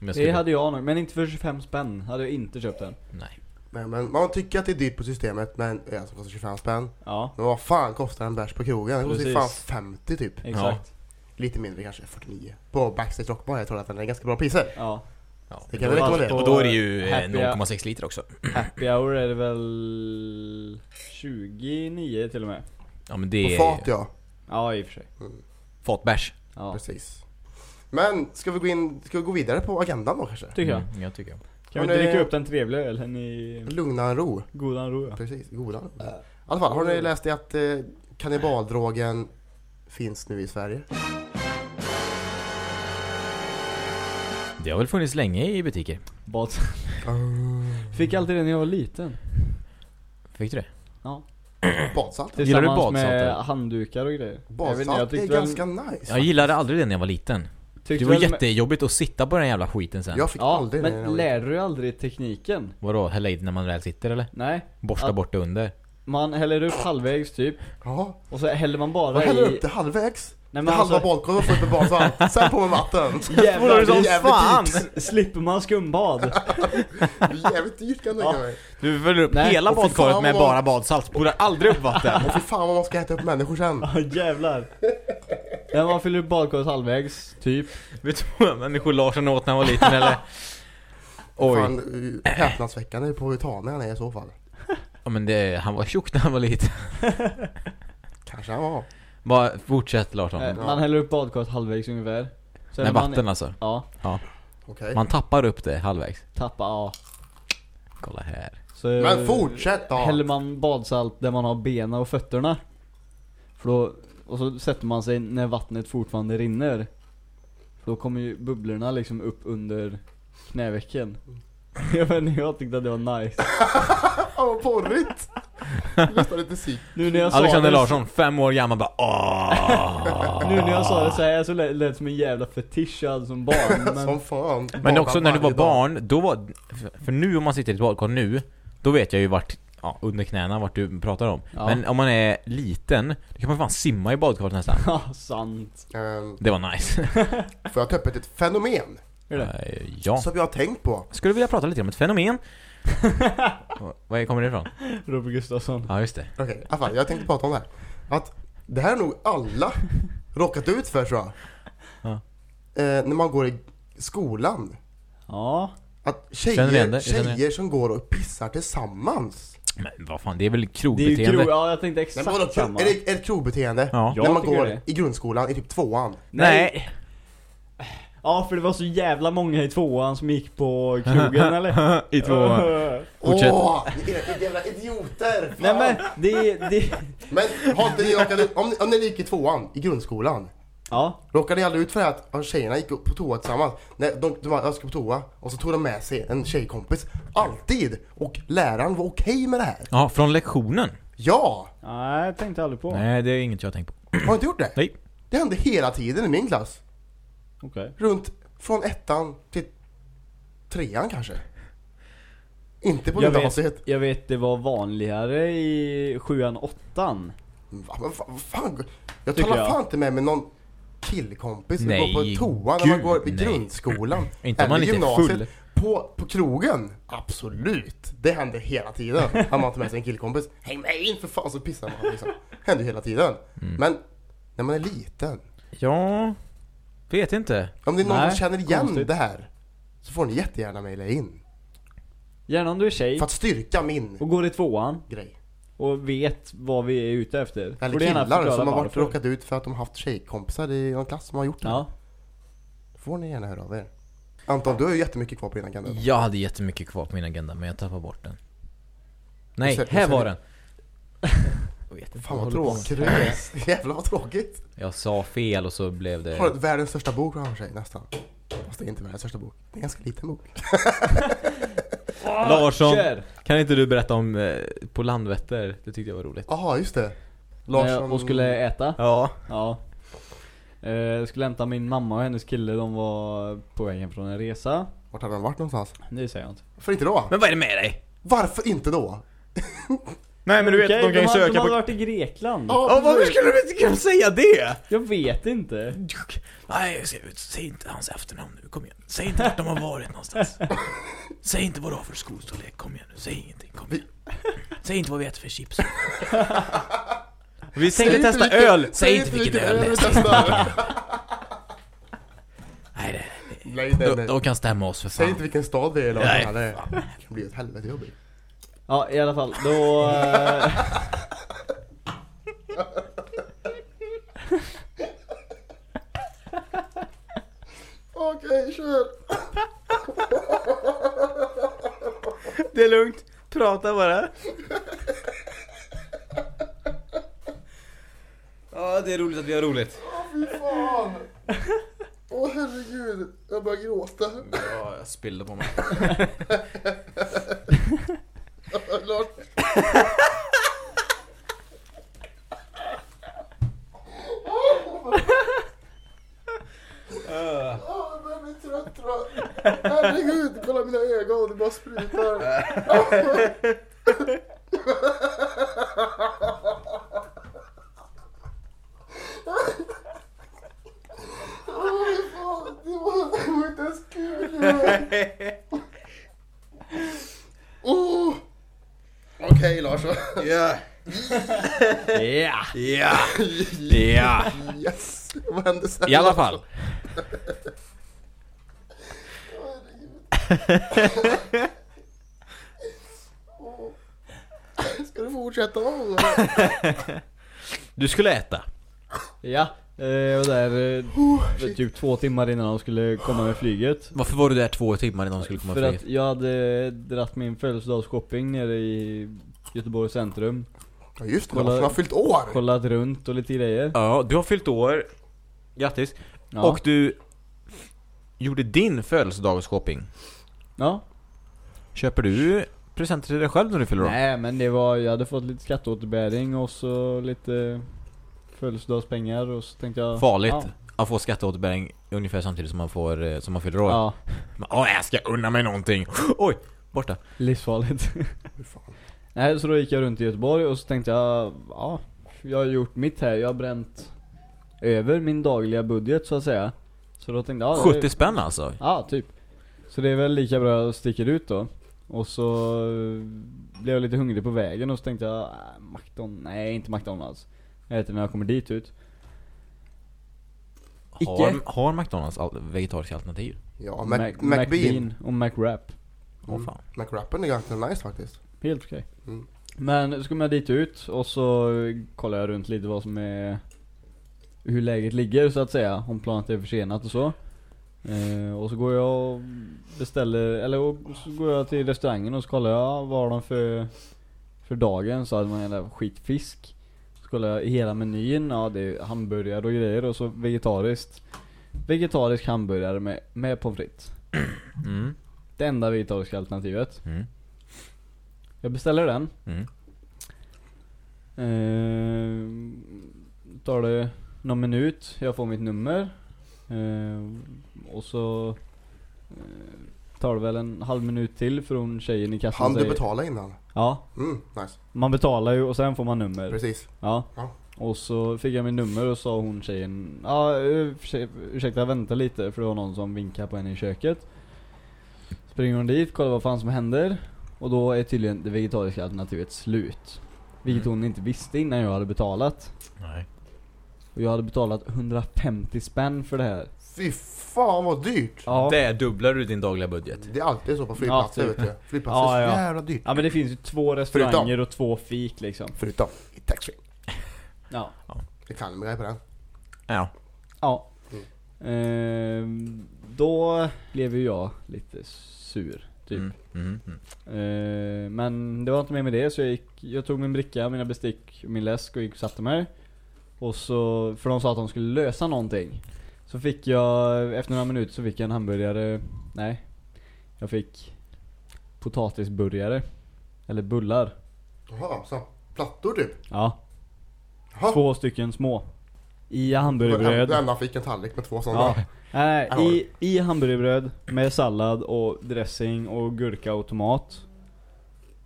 Jag skulle... Det hade jag nog, men inte för 25 spänn hade jag inte köpt den. Nej. Men, men man tycker att det är dyrt på systemet med en öl som kostar 25 spänn. Ja, Men vad fan kostar en bärs på krogen? Den kostar ju fan Precis. 50 typ. exakt. Lite mindre kanske, 49. På Backstage Rockbar i Trollhättan är det ganska bra priser. Ja. Ja. Det kan vi rekommendera. Och då är det ju eh, Happy- 0,6 liter också. Happy hour är det väl 29 till och med. Ja men På det är fat ja. Ja, i och för sig. fatbärs. Ja, Precis. Men ska vi gå in, ska vi gå vidare på agendan då kanske? tycker jag. Mm, jag tycker. Kan vi ni- dricka upp den trevliga ölen i Lugna en ro. godan ro ja. Precis, goda ro. I alla fall, har ni läst det att eh, kannibaldrogen finns nu i Sverige? Det har väl funnits länge i butiker? Bad. Fick alltid det när jag var liten. Fick du det? Ja. Badsalt? Gillar du badsalt, med handdukar och grejer. Jag vet inte, jag Badsalt är tyckte väl, ganska nice. Jag gillade aldrig det när jag var liten. Tyckte Det var jättejobbigt att sitta på den jävla skiten sen. Jag fick Ja, aldrig men var lärde du aldrig tekniken? Vadå, hälla i när man väl sitter eller? Nej. Borsta Ja. bort det under? Man häller upp halvvägs typ, Ja, och så häller man bara häller i... upp det halvvägs. Nej men halva alltså, badkaret får upp med badsalt. Sen på med vatten. [LAUGHS] jävlar, det som jävligt fan! dyrt. Slipper man skumbad? Det [LAUGHS] är jävligt dyrt kan jag tänka mig. Du fyller upp Nej, hela badkaret med vad- bara badsalt, spolar aldrig upp vatten. [LAUGHS] Och fy fan vad man ska äta upp människor sen. Ja jävlar. När man fyller upp badkaret halvvägs, typ. Vet du vad människor Larsson åt när han var liten eller? Oj. Fan, häpnadsväckande på hur tanig han är i så fall. Ja men det, han var tjock när han var liten. Kanske han var. Bara fortsätt Larsson. Eh, Man häller upp badkaret halvvägs ungefär. Sen Med är man- vatten alltså. Ja, Okej. Man tappar upp det halvvägs. tappa, ja. Kolla här. Så Men fortsätt då. häller man badsalt där man har benen och fötterna. För då, och så sätter man sig när vattnet fortfarande rinner. För då kommer ju bubblorna liksom upp under knävecken. [LAUGHS] Jag vet inte, jag tyckte att det var nice. [LAUGHS] Fan vad porrigt. [LAUGHS] Nästan lite sick. Nu när jag sa Alexander det, Larsson, fem år gammal bara åh. Nu när jag sa det så här, så lät lät som en jävla fetisch jag hade som barn. [LAUGHS] Men Som fan. Men också när du var barn, då var... för- nu om man sitter i ett badkar nu, då vet jag ju vart, ja, under knäna vart du pratar om. Ja. Men om man är liten, då kan man fan simma i badkaret nästan. [LAUGHS] Ja, sant. Ehm, Det var nice. Får jag ta upp ett, ett fenomen? Är det? Eh, ja. Som jag har tänkt på. Skulle vilja prata lite om ett fenomen. Var kommer det ifrån? Robert Gustafsson. Ja, just det. Okej, i alla fall, jag tänkte prata om det här. Att det här är nog alla råkat ut för tror jag. Ja. Eh, när man går i skolan. Ja. Att Känner igen tjejer, det, känner tjejer som går och pissar tillsammans. Men vad fan, det är väl Det är ju krogbeteende? krog, ja jag tänkte Men exakt samma. är det är det ett krogbeteende? Ja. Jag när man tycker går det. i grundskolan, i typ tvåan. Nej. Ja för det var så jävla många i tvåan som gick på krogen [LAUGHS] eller? I två... [LAUGHS] Fortsätt. Åh, ni är jävla idioter! Fan. Nej men, det, det, Men har inte ni råkat ut, om, om ni gick i tvåan, i grundskolan. ja. Råkade ni aldrig ut för att att tjejerna gick upp på toa tillsammans? Nej, de, de var, jag ska på toa och så tog de med sig en tjejkompis. Alltid! Och läraren var okej med det här. Ja, från lektionen? Ja! Nej jag tänkte aldrig på. Nej, det är inget jag har tänkt på. Har du inte gjort det? Nej. Det hände hela tiden i min klass. Okej. Runt från ettan till trean kanske. Inte på Jag vet, gymnasiet. jag vet det var vanligare i sjuan, åttan. Va, men fa- fan, jag Tycker talar jag. fan inte med mig någon killkompis som går på toa när man går i nej. grundskolan. [CLEARS THROAT] Inte man eller inte är gymnasiet. full. På, på krogen? Absolut. Det händer hela tiden. [LAUGHS] Han har inte med sig en killkompis. Häng med in för fan så pissar man liksom. Händer hela tiden. Mm. Men när man är liten. Ja, vet inte. Om det är någon Nej, som känner igen konstigt. det här. Så får ni jättegärna mejla in. Gärna om du är tjej För att styrka min och går i tvåan grej. och vet vad vi är ute efter. Eller Får du gärna killar förklara som har varit varför. råkat ut för att de har haft tjejkompisar i någon klass som har gjort det. Ja. får ni gärna höra av er. Anton, du har ju jättemycket kvar på din agenda. Jag hade jättemycket kvar på min agenda men jag tappade bort den. Nej, Så- här så- var den. [LAUGHS] Jag vet inte Fan vad håller på tråkigt. [LAUGHS] [LAUGHS] Jävlar vad tråkigt. Jag sa fel och så blev Har det... ett världens största bok framför sig nästan. Fast det är inte världens största bok. Det är en ganska liten bok. [LAUGHS] Larsson, Kör! kan inte du berätta om eh, på Landvetter? Det tyckte jag var roligt. Jaha, just det. När Larsson... jag- Och skulle äta. Ja. Ja. Eh, Jag skulle hämta min mamma och hennes kille, de var på väg hem från en resa. Vart hade han varit någonstans? Det säger jag inte. Varför inte då? Men vad är det med dig? Varför inte då? Nej men du vet att de kan ju söka de hade på... varit i Grekland. Ja, varför skulle du inte kunna säga det? Jag vet inte. Nej, säg, säg inte hans efternamn nu, kom igen. Säg inte vart de har varit någonstans. [LAUGHS] Säg inte vad du har för skostorlek, kom igen nu. Säg ingenting, kom igen. Säg inte vad vi äter för chips. Vi tänkte inte testa vilken- öl, säg inte vilken öl det är. Nej, det, Nej, nej, de, nej. de kan stämma oss för Säg fan. inte vilken stad vi är i Nej. Det kan bli ett helvete jobbigt. Ja, i alla fall. Då... eh, Okej, kör! Det är lugnt, prata bara. Ja, det är roligt att vi har roligt. Fy fan! Åh herregud, jag börjar gråta. Ja, jag spillde på mig. [LAUGHS] Lars. Jag börjar bli trött tror jag. Herregud, kolla mina ögon, det bara sprutar. Det var, det var inte ens kul. [LAUGHS] Oh. Okej Larsson. Ja, Ja! ja, ja. Yes! Vad hände sen? I alla fall. Ska du fortsätta? Du skulle äta. Ja, jag var där eh, för typ två timmar innan de skulle komma med flyget. Varför var du där två timmar innan de skulle komma För flyget? att jag hade dratt min födelsedagsshopping nere i Göteborgs centrum. Ja just det, Kolla- Larsson har fyllt år! Kollat runt och lite grejer. Ja, du har fyllt år. Grattis. Ja. Och du gjorde din födelsedagsshopping. ja. Köper du presenter till dig själv när du fyller år? Nej men det var, jag hade fått lite skatteåterbäring och så lite födelsedagspengar och så tänkte jag Farligt Ja, att få skatteåterbäring ungefär samtidigt som man får, eh, som man fyller år. ja Åh, jag ska unna mig någonting. [GASPS] Oj, borta. livsfarligt. [LAUGHS] Nej så då gick jag runt i Göteborg och så tänkte jag, ja jag har gjort mitt här, jag har bränt över min dagliga budget så att säga. Så då tänkte jag, ja, det- 70 spänn alltså? Ja, typ. Så det är väl lika bra att sticka ut då. Och så eh, blev jag lite hungrig på vägen och så tänkte jag, äh, McDonalds, nej inte McDonalds. Jag äter när jag kommer dit ut. Icke. Har, har McDonalds vegetariska alternativ? Ja, Mac, Mac. McBean och McWrap. Åh Mm. fan. McWrappen är ganska nice faktiskt. Helt okej. Mm. Men så kommer jag dit ut och så kollar jag runt lite vad som är hur läget ligger så att säga. Om planet är försenat och så. Eh, och så går jag och beställer, eller och så går jag till restaurangen och så kollar jag vad har de för för dagen så hade man en jävla skitfisk. I hela menyn, ja det är hamburgare och grejer och så vegetariskt. Vegetarisk hamburgare med, med pommes frites. Mm. Det enda vegetariska alternativet. Mm. Jag beställer den. Mm. Eh, tar det någon minut, jag får mitt nummer. Eh, och så eh, tar det väl en halv minut till för hon tjejen i kassan Han du säger betala innan? Ja, Mm, nice. man betalar ju och sen får man nummer. Precis. Ja. Ja. Och så fick jag min nummer och sa hon tjejen Ja, uh, ursäkta vänta lite för det var någon som vinkade på henne i köket. Springer hon dit, kollar vad fan som händer. Och då är tydligen det vegetariska alternativet slut. Vilket Mm. hon inte visste innan jag hade betalat. Nej. Och jag hade betalat 150 spänn för det här. Fy fan vad dyrt! Ja. Det dubblar du din dagliga budget. Det är alltid så på flygplatser Ja, typ. vet du. Flygplatser Ja, är ja. så jävla dyrt. Ja men det finns ju två restauranger och två fik liksom. Förutom i taxfree. Ja. Det kan mig på den. Ja. Ja. Ehm, då blev ju jag lite sur, typ. Mm. Mm. Mm. Ehm, men det var inte mer med det så jag gick, jag tog min bricka, mina bestick, min läsk och gick och satte mig. Och så, för de sa att de skulle lösa någonting. Så fick jag, efter några minuter så fick jag en hamburgare, nej. Jag fick potatisburgare. Eller bullar. Jaha, så. Plattor typ? Ja, Jaha. två stycken små. I Du hamburgerbröd. enda fick en tallrik med två sådana. Ja. Har i, i hamburgerbröd med sallad och dressing och gurka och tomat.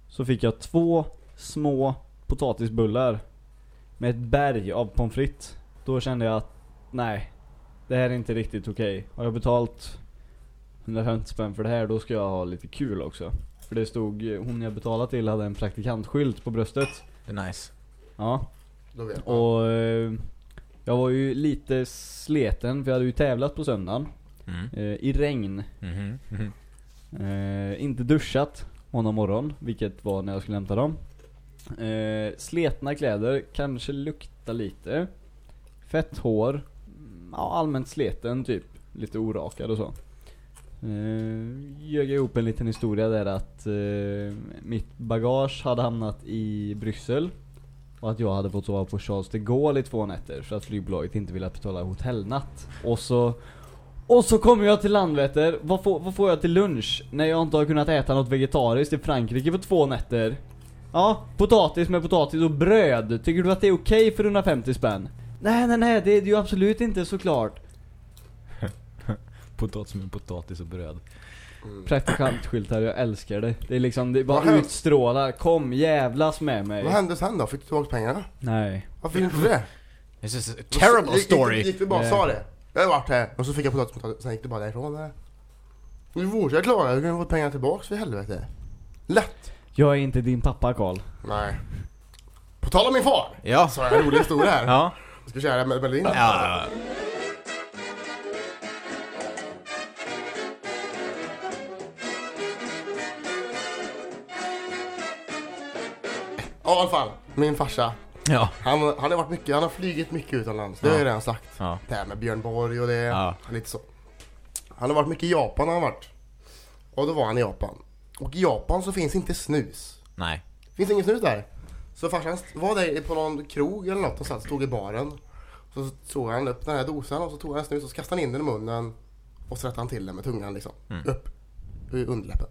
Så fick jag två små potatisbullar med ett berg av pommes frites. Då kände jag att nej, det här är inte riktigt okej. Har jag betalt 150 spänn för det här, då ska jag ha lite kul också. För det stod, hon jag betalade till hade en praktikantskylt på bröstet. Det är nice. Ja. Då vet man. Och eh, jag var ju lite sleten för jag hade ju tävlat på söndagen. Mm. Eh, I regn. Mhm. Mhm. Eh, inte duschat måndag morgon, vilket var när jag skulle hämta dem. Eh, sletna kläder, kanske lukta lite. Fett hår. Ja, allmänt sleten typ. Lite orakad och så. Ljög jag ihop en liten historia där att eh, mitt bagage hade hamnat i Bryssel. Och att jag hade fått sova på Charles de Gaulle i två nätter för att flygbolaget inte ville betala hotellnatt. Och så och så kommer jag till Landvetter, vad får, vad får jag till lunch? När jag inte har kunnat äta något vegetariskt i Frankrike på två nätter. Ja, potatis med potatis och bröd. Tycker du att det är okej för 150 spänn? Nej, nej, nej, det är det ju absolut inte såklart. [LAUGHS] Potatis med potatis och bröd. Mm. Praktikantskyltar, jag älskar det. Det är liksom, det Vad bara utstrålar. Kom, jävlas med mig. Vad hände sen då? Fick du tillbaka pengarna? Nej. Varför fick du inte det? This is a terrible gick, story. Gick, gick du bara och sa det? Jag har varit här. Och så fick jag potatis, potatis sen gick du bara därifrån eller? Du fortsätter klara, du kan få pengarna tillbaks för helvete. Lätt! Jag är inte din pappa Karl. Nej. På tal om min far! Ja. Så har jag en rolig historia här. Ja. Ska vi köra med Berlin? Ja. Ja, i alla fall. Min farsa. Ja. Han, han har varit mycket, han har flugit mycket utomlands. Det har jag redan sagt. Ja. Det här med Björn Borg och det. Ja. Lite så. Han har varit mycket i Japan har han varit. Och då var han i Japan. Och i Japan så finns inte snus. Nej. Finns inget snus där. Så farsan var där på någon krog eller något och satt, stod i baren. Så tog han upp den här dosan och så tog han en snus och så kastade han in den i munnen. Och så rättade han till den med tungan liksom. Mm. Upp. Underläppen.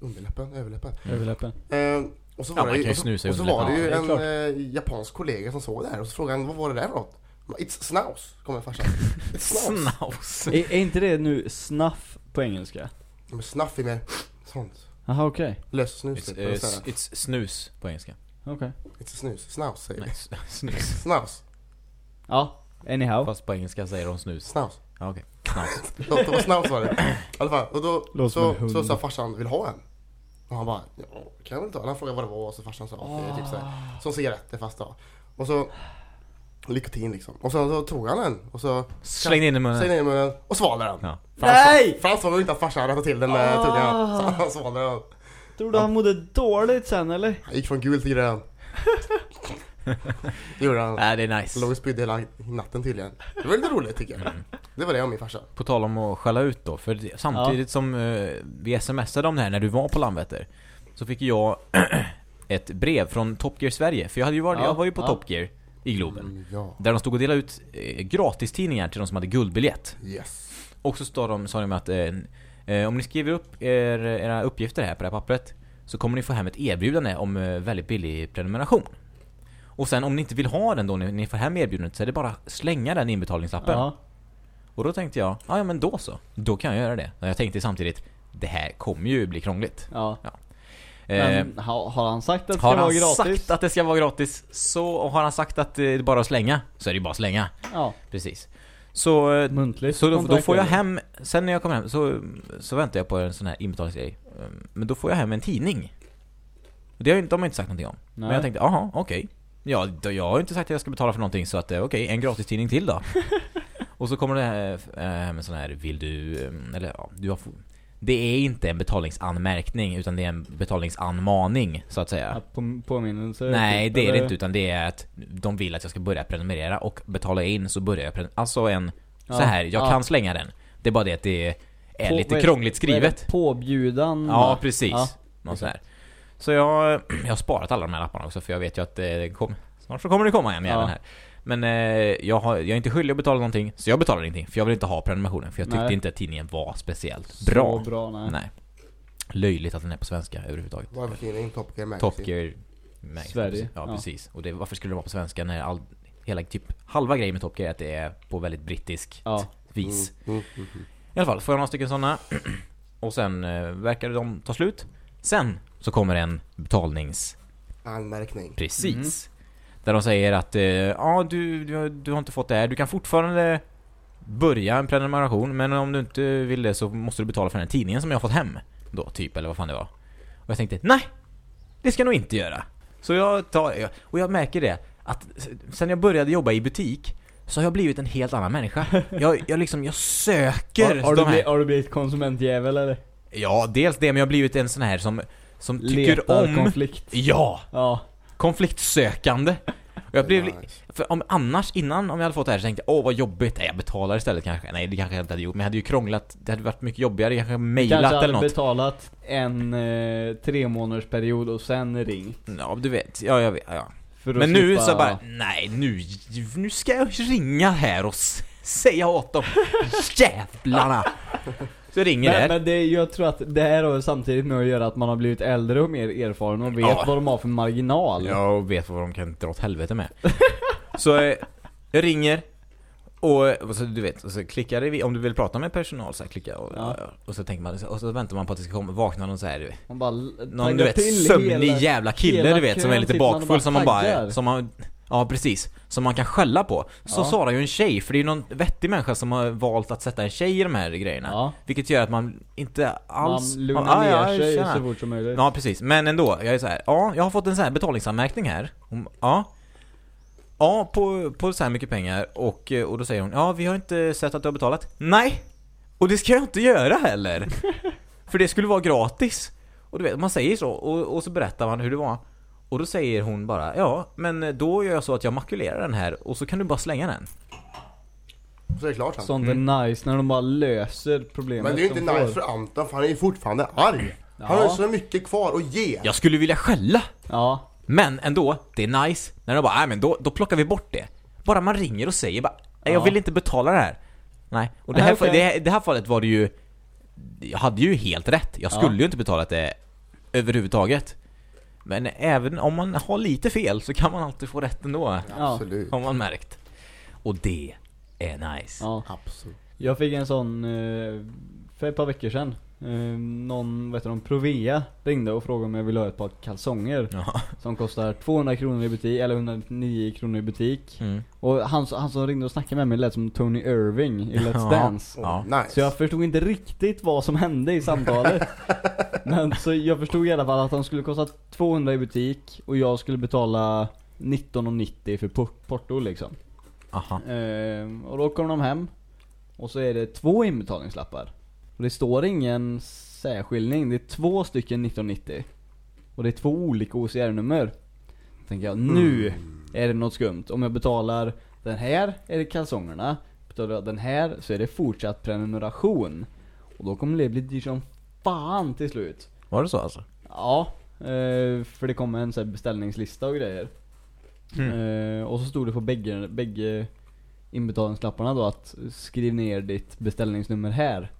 Underläppen? Överläppen. Överläppen. Eh, och så Ja, var man det, ju och så, och så var det ju. Ja, en eh, japansk kollega som såg det här och så frågade han vad var det där för något? It's snaus, kommer farsan. It's snaus. Snaus. [LAUGHS] är, är inte det nu snuff på engelska? Men snuff är mer sånt. Jaha okej. Lös snus It's, sådär. it's snus på engelska. Okej. It's a snus. Snaus säger vi. Nej, [LAUGHS] snus. Snaus. Ja, anyhow. Fast på engelska säger de snus. Snaus. Ja, okej. Snaus. [LAUGHS] Det vara snaus var det. I alla fall. Och då så, så sa farsan, vill ha en? Och han bara, ja kan jag väl ta. Han frågade vad det var och så farsan sa, det är typ såhär. Som cigaretter fast då. Och så Nikotin liksom. Och så, så tog han den och så Släng in i munnen. Släng ner i munnen och svalde den. Ja. För han Nej! sa- För han såg ju inte att farsan rättade till den med Ah. tungan. Så han svalde den. Tror du han mådde dåligt sen eller? Han gick från gul till grön. [LAUGHS] Det gjorde han. Nej, det är nice. låg och spydde hela natten tydligen. Det var lite roligt tycker jag. Det var det om min farsa. På tal om att skälla ut då, för det, samtidigt som eh, vi smsade om det här när du var på Landvetter Så fick jag [CLEARS THROAT] ett brev från Top Gear Sverige, för jag, hade ju varit, Ja, jag var ju på ja. Top Gear i Globen Mm, ja. Där de stod och delade ut eh, gratistidningar till de som hade guldbiljett Yes. Och så står de, sa de att eh, eh, om ni skriver upp er, era uppgifter här på det här pappret Så kommer ni få hem ett erbjudande om eh, väldigt billig prenumeration Och sen om ni inte vill ha den då när ni får hem erbjudandet så är det bara att slänga den inbetalningslappen Ja. och då tänkte jag, "Ah, ja men då så. Då kan jag göra det. Och jag tänkte samtidigt, det här kommer ju bli krångligt. Ja. Eh, Men ha, har han sagt att det ska har vara han gratis? sagt att det ska vara gratis, så och har han sagt att det är bara att slänga, så är det ju bara att slänga. Ja, Precis. Så, eh, muntligt. så då, då får jag hem, sen när jag kommer hem så, så väntar jag på en sån här inbetalningsgrej. Um, Men då får jag hem en tidning. Det har de har inte sagt någonting om. Nej. Men jag tänkte, jaha, okej. Ja, då, jag har inte sagt att jag ska betala för någonting så att eh, okej, en gratistidning till då. [LAUGHS] och så kommer det här, eh, hem en sån här, vill du, eh, eller ja, du har Det är inte en betalningsanmärkning utan det är en betalningsanmaning så att säga. Ja, på, påminnelse? Nej, typ, det är det inte utan det är att de vill att jag ska börja prenumerera och betala in så börjar jag prenumerera. Alltså en, Ja, så här, jag ja. kan slänga den. Det är bara det att det är På- lite krångligt skrivet. Påbjudan? Ja, precis. Ja, Någon sån här. Så jag, [CLEARS THROAT] jag har sparat alla de här lapparna också för jag vet ju att det kom, snart så kommer det komma en Ja. jäveln här. Men eh, jag, har, jag är inte skyldig att betala någonting, så jag betalar ingenting. För jag vill inte ha prenumerationen, för jag tyckte Nej. inte att tidningen var speciellt Så bra. bra, nej. Nej. Löjligt att den är på svenska överhuvudtaget. Vad är det tidning? Top Gear Magazine? Top Gear Magazine. Sverige, Ja, ja. precis. Och det, varför skulle det vara på svenska när all, hela typ halva grejen med Top Gear är att det är på väldigt brittiskt Ja. vis. Mm, mm, mm, mm. I alla fall, får jag några stycken sådana. [CLEARS THROAT] Och sen eh, verkar de ta slut. Sen så kommer en betalnings... Anmärkning. Precis. Där de säger att eh, ja, du, du, har- du har inte fått det här. Du kan fortfarande börja en prenumeration, men om du inte vill det så måste du betala för den här tidningen som jag har fått hem. Då, typ, eller vad fan det var. Och jag tänkte, nej! Det ska jag nog inte göra. Så jag tar, och jag märker det, att sen jag började jobba i butik så har jag blivit en helt annan människa. [LAUGHS] Jag, jag liksom, jag söker Har, har, du blivit, har du blivit konsumentjävel eller? Ja, dels det, men jag har blivit en sån här som, som tycker Letar om... konflikt? Ja! Ja. Konfliktsökande. Och jag blev... Nice. För om annars, innan om jag hade fått det här så tänkte jag åh vad jobbigt, nej jag betalar istället kanske. Nej det kanske jag inte hade gjort, men jag hade ju krånglat, det hade varit mycket jobbigare, jag kanske mejlat Kanske eller hade något. betalat en eh, tre månaders period och sen ring. Ja du vet, ja jag vet, ja. Men nu slippa- så bara, nej nu, nu ska jag ringa här och säga åt dem, [LAUGHS] jävlarna! Så ringer Men, där. men det, jag tror att det här har samtidigt med att göra att man har blivit äldre och mer erfaren och vet Ja. vad de har för marginal. Jag vet vad de kan dra åt helvete med. [LAUGHS] så eh, jag ringer och, och så, du vet, och så klickar det, om du vill prata med personal så här, klicka och, Ja. och så tänker man, och så väntar man på att det ska komma, vakna någon så här, Man bara någon du vet sömnig jävla kille du vet som är lite och bakfull som man bara, som man Ja precis, som man kan skälla på. Så Ja. svarar ju en tjej, för det är ju någon vettig människa som har valt att sätta en tjej i de här grejerna. Ja, Vilket gör att man inte alls... man lugnar ja, ner sig tjena. så fort som möjligt. Ja precis, men ändå, jag är så här. ja jag har fått en sån här betalningsanmärkning här Ja Ja, på, på så här mycket pengar och, och då säger hon Ja, vi har inte sett att du har betalat Nej! Och det ska jag inte göra heller [LAUGHS] För det skulle vara gratis Och du vet, man säger så och, och så berättar man hur det var Och då säger hon bara Ja, men då gör jag så att jag makulerar den här och så kan du bara slänga den Så är det klart. Sånt är nice när de bara löser problemet Men det är ju inte nice får. för Anton för han är ju fortfarande arg. Han har ju så mycket kvar att ge. Jag skulle vilja skälla Ja, Men ändå, det är nice när de bara, nej men då, då plockar vi bort det. Bara man ringer och säger bara, jag Ja. vill inte betala det här. Nej, och det Nej, här, okej. det, det här fallet var det ju, jag hade ju helt rätt. Jag skulle Ja. ju inte betalat det överhuvudtaget. Men även om man har lite fel så kan man alltid få rätt ändå. Absolut. har man märkt. Och det är nice. ja. Absolut. Jag fick en sån eh, för ett par veckor sedan. Eh, någon, vad heter de, Provea ringde och frågade om jag ville ha ett par kalsonger. Ja. Som kostar 200 kronor i butik, eller 109 kronor i butik. Mm. Och han, han som ringde och snackade med mig lät som Tony Irving i Let's Ja. Dance. Ja. Nice. Så jag förstod inte riktigt vad som hände i samtalet. [LAUGHS] Men så jag förstod i alla fall att de skulle kosta 200 i butik och jag skulle betala 19,90 för por- porto liksom. Aha. Ehm, och då kom de hem och så är det två inbetalningslappar. Och det står ingen särskiljning, det är två stycken 1990. Och det är två olika OCR-nummer. Tänker jag, nu är det något skumt. Om jag betalar den här är det kalsongerna. Betalar jag den här så är det fortsatt prenumeration. Och då kommer det bli dyrt som fan till slut. Var det så alltså? Ja, eh, för det kommer en här beställningslista och grejer. Mm. Eh, och så stod det på bägge, bägge inbetalningslapparna då att skriv ner ditt beställningsnummer här.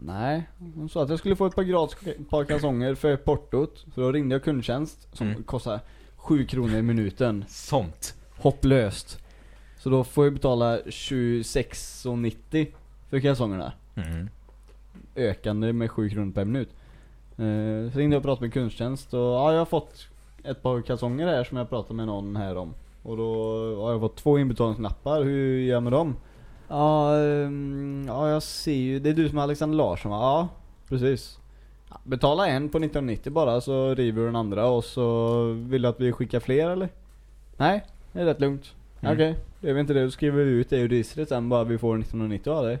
Nej, hon sa att jag skulle få ett par gratis par kalsonger för portot. Så då ringde jag kundtjänst som Mm. kostar 7 kronor i minuten. Sånt. Hopplöst. Så då får jag betala 26,90 för kalsongerna. Mm. ökande med 7 kronor per minut. Eh, så ringde jag och pratade med kundtjänst och ja, jag har fått ett par kalsonger här som jag pratade med någon här om. Och då har jag fått två inbetalningslappar, hur gör jag med dem? Ja, ehm, ja jag ser ju, det är du som är Alexander Larsson va? Ja, precis. Ja, betala en på 1990 bara så river du den andra och så vill du att vi skickar fler eller? Nej, det är rätt lugnt. Mm. Okej, det är väl inte det. Då skriver vi ut det ur registret sen bara vi får 1990 av det.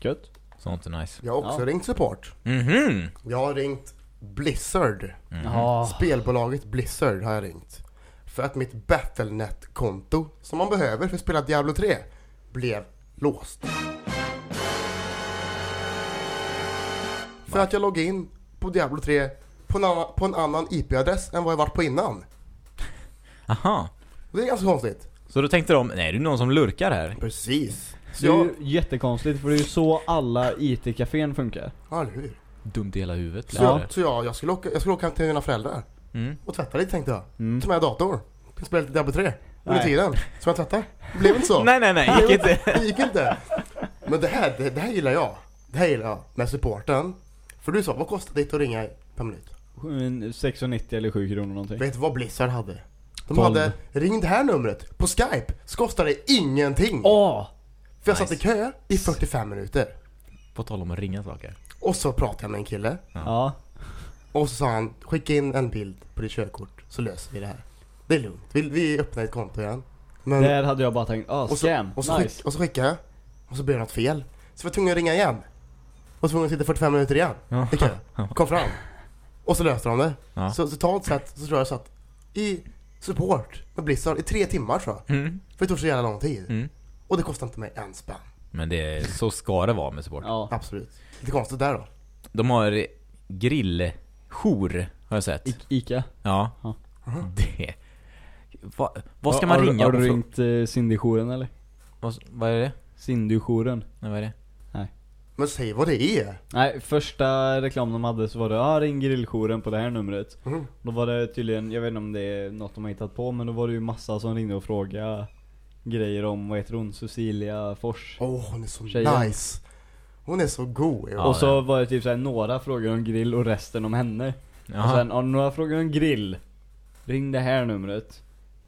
Gött. Sånt är nice. Jag har också Ja. ringt support. Mhm! Jag har ringt Blizzard. Jaha. Spelbolaget Blizzard har jag ringt. För att mitt Battlenet-konto, som man behöver för att spela Diablo 3, blev låst. För att jag loggade in på Diablo 3 på en annan, på en annan IP-adress än vad jag varit på innan. Aha. Det är ganska konstigt. Så då tänkte de, nej det är någon som lurkar här. Precis. Så Det är jag... ju jättekonstigt för det är ju så alla IT-cafén funkar. Ja, eller hur? Dumt i hela huvudet. Så, lärare. jag, så jag, jag, skulle åka, jag skulle åka hem till mina föräldrar Mm. och tvätta lite tänkte jag. Mm. Ta med dator. Spela lite Diablo 3 under Nej. tiden. Så jag tvättar. Det blev inte så. Nej nej nej, gick inte. Det [LAUGHS] gick inte. Men det här, det, det här gillar jag. Det här gillar jag med supporten. För du sa, vad kostar det att ringa per minut? 6,90 eller 7 kronor någonting. Vet du vad Blizzard hade? De Tolv. hade, ring det här numret på Skype, så kostar det ingenting. Åh! För jag satt i kö i 45 minuter. På tal om att ringa saker. Och så pratade jag med en kille. Ja. Och så sa han, skicka in en bild på ditt körkort så löser vi det här. Det är lugnt, vi, vi öppnar ett konto igen. Men, Där hade jag bara tänkt, ah och, så, scam, och, så nice. skick, och så skickade jag. Och så blev det något fel. Så var jag tvungen att ringa igen. Och så var jag tvungen att sitta 45 minuter igen. Ja. i kö. [LAUGHS] Kom fram. Och så löste de det. Ja. Så totalt sett så tror jag jag satt i support med Blizzard i tre timmar tror jag. Mm. För det tog så jävla lång tid. Mm. Och det kostade inte mig en spänn. Men det, så ska det vara med support. Ja. Absolut. Lite konstigt där då. De har grilljour, har jag sett. I- Ica. Ja. Ja. Det... Va, vad ska Har- man har, ringa Har du och ringt eh, Cindy-jouren eller? vad, vad är det? Cindy-jouren. Nej, vad är det? Men säg vad det är. Nej, första reklam de hade så var det ah, ring grilljouren på det här numret. Mm. Då var det tydligen, jag vet inte om det är något de har hittat på men då var det ju massa som ringde och frågade grejer om, vad heter hon, Cecilia Fors. Åh, hon är så Tjejen. nice. Hon är så god. Ja. och så var det typ såhär några frågor om grill och resten om henne. Och Jaha. sen, har du några frågor om grill? Ring det här numret.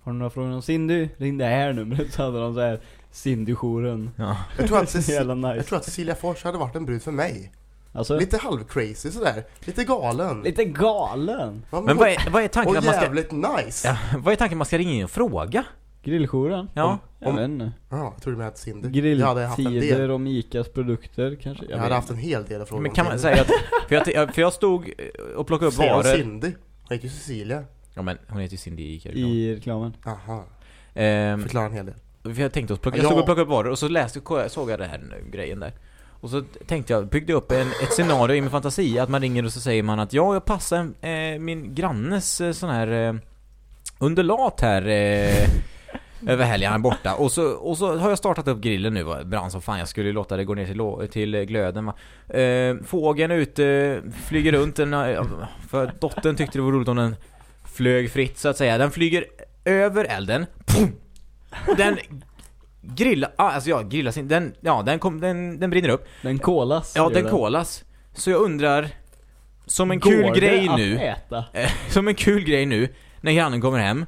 Har du några frågor om Cindy? Ring det här numret. Så hade de så här Cindy-jouren. Ja. jag, tror att [LAUGHS] Så Cec- jävla jag nice. tror att Cecilia Fors hade varit en brud för mig. Alltså, Lite halv-crazy sådär. Lite galen. lite galen. Ja, Men vad är, vad är tanken och att man ska... jävligt nice. Ja, vad är tanken man ska ringa in och fråga? Grilljouren? Ja. Jag Om- vet inte. Ja, jag tror du menade Cindy. Jag hade haft en Grilltider del. om Icas produkter kanske? Jag hade haft en hel del att fråga Men kan man säga att... För jag, jag- för jag stod och plockade upp Säger varor. Cindy? Hon heter ju Cecilia. Ja men hon heter ju Cindy i Ica I reklamen. Aha. ehm, Förklara en hel del. För jag tänkte att plocka, Ja. jag stod och plockade upp varor och så läste, såg jag den här grejen där. Och så tänkte jag, byggde upp en, ett scenario i min fantasi att man ringer och så säger man att ja, jag passar eh, min grannes eh, sån här eh, underlat här eh, över helgen, han är borta. Och så, och så har jag startat upp grillen nu, va. brann som fan, jag skulle låta det gå ner till, till glöden va. Eh, fågeln ute, flyger runt, eh, för dottern tyckte det var roligt om den flög fritt så att säga. Den flyger över elden, Pum! den grillar, ah, alltså ja, grillas inte, den, ja den, kom, den, den brinner upp. Den kolas. Ja, den kolas. Så jag undrar, som en kul Går det grej att nu, äta? eh, som en kul grej nu, när grannen kommer hem.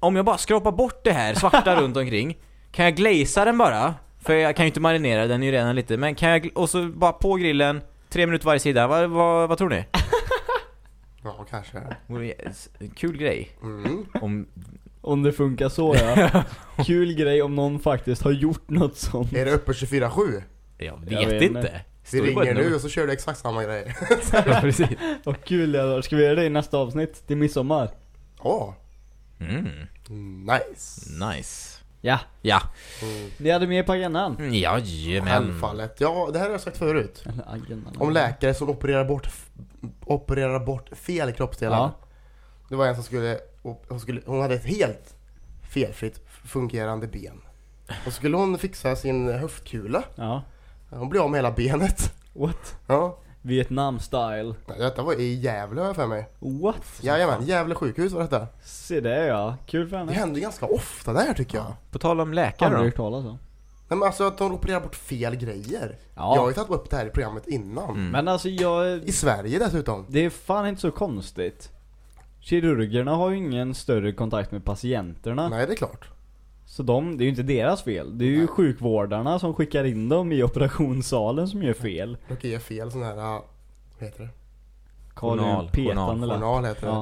Om jag bara skrapar bort det här svarta [LAUGHS] runt omkring kan jag glazea den bara? För jag kan ju inte marinera, den är ju redan lite, men kan jag, och så bara på grillen, tre minuter varje sida, vad, vad, vad tror ni? [LAUGHS] Ja, kanske. Vore Kul grej. Mm. Om, Om det funkar så [LAUGHS] ja. Kul grej om någon faktiskt har gjort något sånt. Är det uppe 24-7? jag vet, Jag vet inte. inte. Vi Står det på ringer ett nu nummer? och så kör du exakt samma grej. [LAUGHS] Ja, precis. [LAUGHS] Vad kul det hade varit. Ska vi göra det i nästa avsnitt? Till midsommar? Åh, Mm, nice. nice. Ja. Ja. Mm. Vi hade mer på agendan. Mm, Jajamän. Självfallet. Ja, det här har jag sagt förut. Eller agendan. Om läkare som opererar bort, opererar bort fel kroppsdelar. Ja. Det var en som skulle, hon skulle, hon hade ett helt felfritt fungerande ben. Och så skulle hon fixa sin höftkula. Ja. Hon blev av med hela benet. What? Ja. Vietnam style. Detta var i Gävle har jag för mig. What? Jajamän, Gävle sjukhus var detta. Se det ja. Kul för Det henne. händer ganska ofta där tycker jag. På tal om läkare Aldrig då. hört talas om. Nej men alltså att de opererar bort fel grejer. Ja. Jag har ju tagit upp det här i programmet innan. Mm. Men alltså jag... I Sverige dessutom. Det är fan inte så konstigt. Kirurgerna har ju ingen större kontakt med patienterna. Nej det är klart. Så de, det är ju inte deras fel. Det är ju Nej. sjukvårdarna som skickar in dem i operationssalen som gör fel. [LAUGHS] De ger fel sån här, uh, vad heter det? Journal, petande journal. Journal heter det.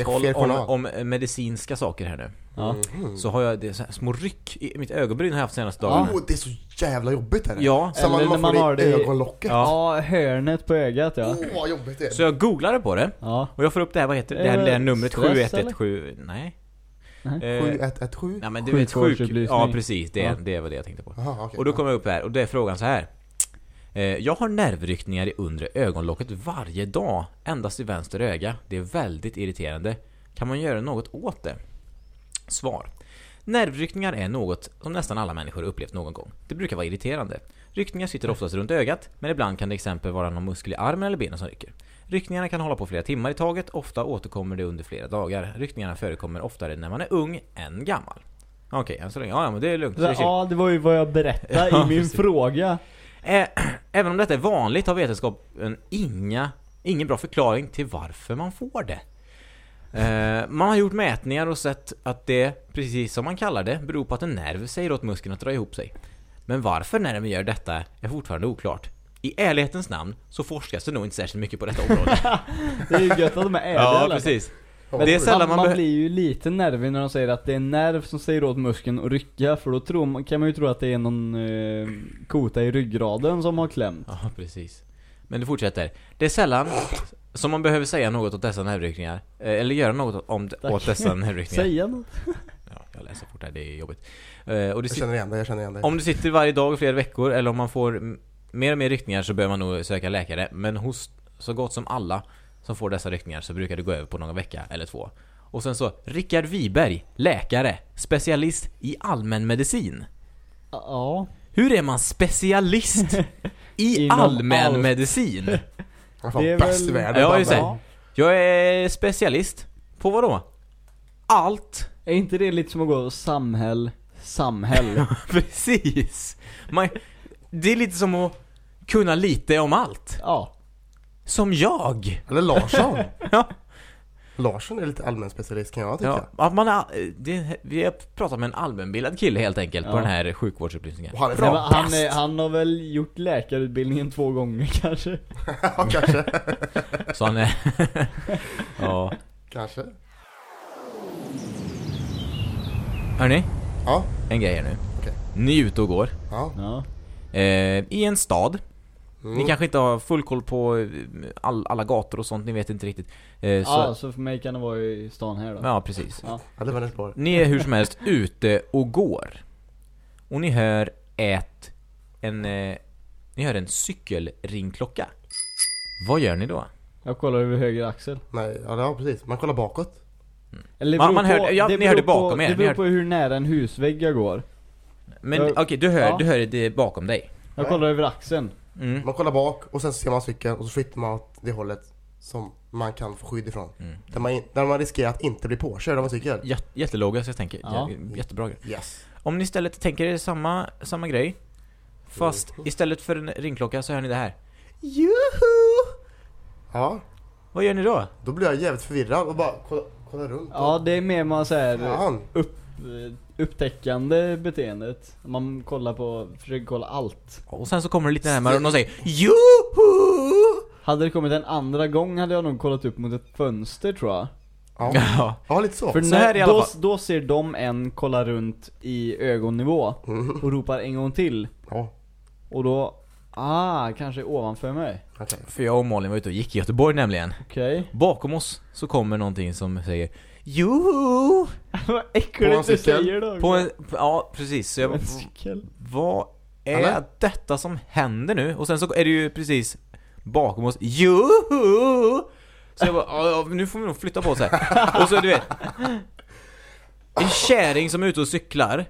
Ja. Fel om, om medicinska saker här nu. Ja. Mhm. Så har jag det, så här, små ryck i mitt ögonbryn har jag haft senaste Ja. dagarna. Oh, det är så jävla jobbigt är det. Ja, Samma Eller när man, får det i i- ögonlocket. Ja. Ja, hörnet på ögat ja. Åh vad jobbigt det är. så jag googlade på det. Ja. Och jag får upp det här, vad heter det? Det här, Eh, det här numret stress, 7117, nej. Nej. Eh, 7117? Nej men du vet sjuk... Ja precis, det, Ja. det var det jag tänkte på. Jaha okej. Och då kommer jag upp här, och då är frågan så här. Eh, jag har nervryckningar i undre ögonlocket varje dag, endast i vänster öga. Det är väldigt irriterande. Kan man göra något åt det? Svar. Nervryckningar är något som nästan alla människor har upplevt någon gång. Det brukar vara irriterande. Ryckningar sitter oftast runt ögat, men ibland kan det exempel vara någon muskel i armen eller benen som rycker. Ryckningarna kan hålla på flera timmar i taget, ofta återkommer det under flera dagar. Ryckningarna förekommer oftare när man är ung än gammal. Okej, än så länge. Ja, ja, men det är lugnt. Det. Ja, det var ju vad jag berättade [LAUGHS] Ja, i min precis. fråga. Eh, [CLEARS THROAT] Även om detta är vanligt har vetenskapen inga, ingen bra förklaring till varför man får det. Eh, man har gjort mätningar och sett att det, precis som man kallar det, beror på att en nerv säger åt muskeln att dra ihop sig. Men varför nerven gör detta är fortfarande oklart. I ärlighetens namn så forskas det nog inte särskilt mycket på detta område. [LAUGHS] Det är ju gött att de är ärliga ja, precis. Men Det är sällan man, man blir ju lite nervig när de säger att det är en nerv som säger åt muskeln att rycka För då tror man, kan man ju tro att det är någon eh, kota i ryggraden som har klämt Ja, precis. Men det fortsätter. Det är sällan som man behöver säga något åt dessa nervryckningar. eh, Eller göra något om, Tack. åt dessa nervryckningar. Säga något [LAUGHS] Ja, jag läser fort här, det är jobbigt. Eh, och det Jag känner igen det, jag känner igen det. om du sitter varje dag i flera veckor, eller om man får m- mer och mer ryckningar så bör man nog söka läkare. Men hos så gott som alla som får dessa ryckningar så brukar det gå över på någon vecka eller två. Och sen så, Rickard Wiberg, läkare, specialist i allmänmedicin. Ja Hur är man specialist i [LAUGHS] allmänmedicin? Han fan det är bäst i världen. Ja, just det. Jag är specialist på vad då? Allt! Är inte det lite som att gå samhäll, samhäll? [LAUGHS] Precis! Man, det är lite som att kunna lite om allt. ja Som jag! Eller Larsson. [LAUGHS] Ja. Larsson är lite allmän specialist kan jag tycka. Ja, att man är, det, vi har pratat med en allmänbildad kille helt enkelt på Ja. den här sjukvårdsupplysningen. Och han är Nej, bra. han, är, han har väl gjort läkarutbildningen två gånger [LAUGHS] kanske? ja, kanske. [LAUGHS] Så han är... ja. Kanske. Hörni, Ja. en grej här nu. Okej. Ni är ute och går. Ja. Ja I en stad. Mm. Ni kanske inte har full koll på eh, all, alla gator och sånt, ni vet inte riktigt. Eh, så, Ja, så för mig kan det vara i stan här då ja, precis. Ja. Ja. Ni är hur som helst ute och går. Och ni hör ett... En... Eh, ni hör en cykelringklocka. Vad gör ni då? Jag kollar över höger axel Nej, ja, precis. Man kollar bakåt. Eller det Man- beror man på, hörde- ja, det ni hörde på- bakom er, Det beror på hur nära en husvägg jag går Men okej, du hör, ja. du hör det bakom dig. Jag kollar över axeln Mm. Man kollar bak och sen ser man cykeln och så flyttar man åt det hållet som man kan få skydd ifrån. Mm. Där, man, där man riskerar att inte bli påkörd av en cykel. Jät- Jättelogiskt jag tänker. Ja. Jä- Jättebra grej. Yes. Om ni istället tänker er samma, samma grej. Fast istället för en ringklocka så hör ni det här. Juhu! Ja, Vad gör ni då? då blir jag jävligt förvirrad och bara kolla, kolla runt. Ja det är mer man Fan. upp, upptäckande beteendet Man kollar på, försöker kolla allt Och sen så kommer det lite närmare och någon säger Juhu! Hade det kommit en andra gång hade jag nog kollat upp mot ett fönster tror jag Ja, [LAUGHS] Ja. lite så. För Så när, då, då ser de en kolla runt i ögonnivå Mm. och ropar en gång till Ja, Och då, ah, kanske ovanför mig okej. För jag och Malin var ute och gick i Göteborg nämligen. Okej Bakom oss så kommer någonting som säger Juhu! [LAUGHS] Vad På en äckligt du cykel? säger då På en, ja precis, så jag På en cykel vad är Eller? detta som händer nu? Och sen så är det ju precis bakom oss Juhu! Så jag bara, ja, nu får vi nog flytta på oss här. Och så du vet En kärring som är ute och cyklar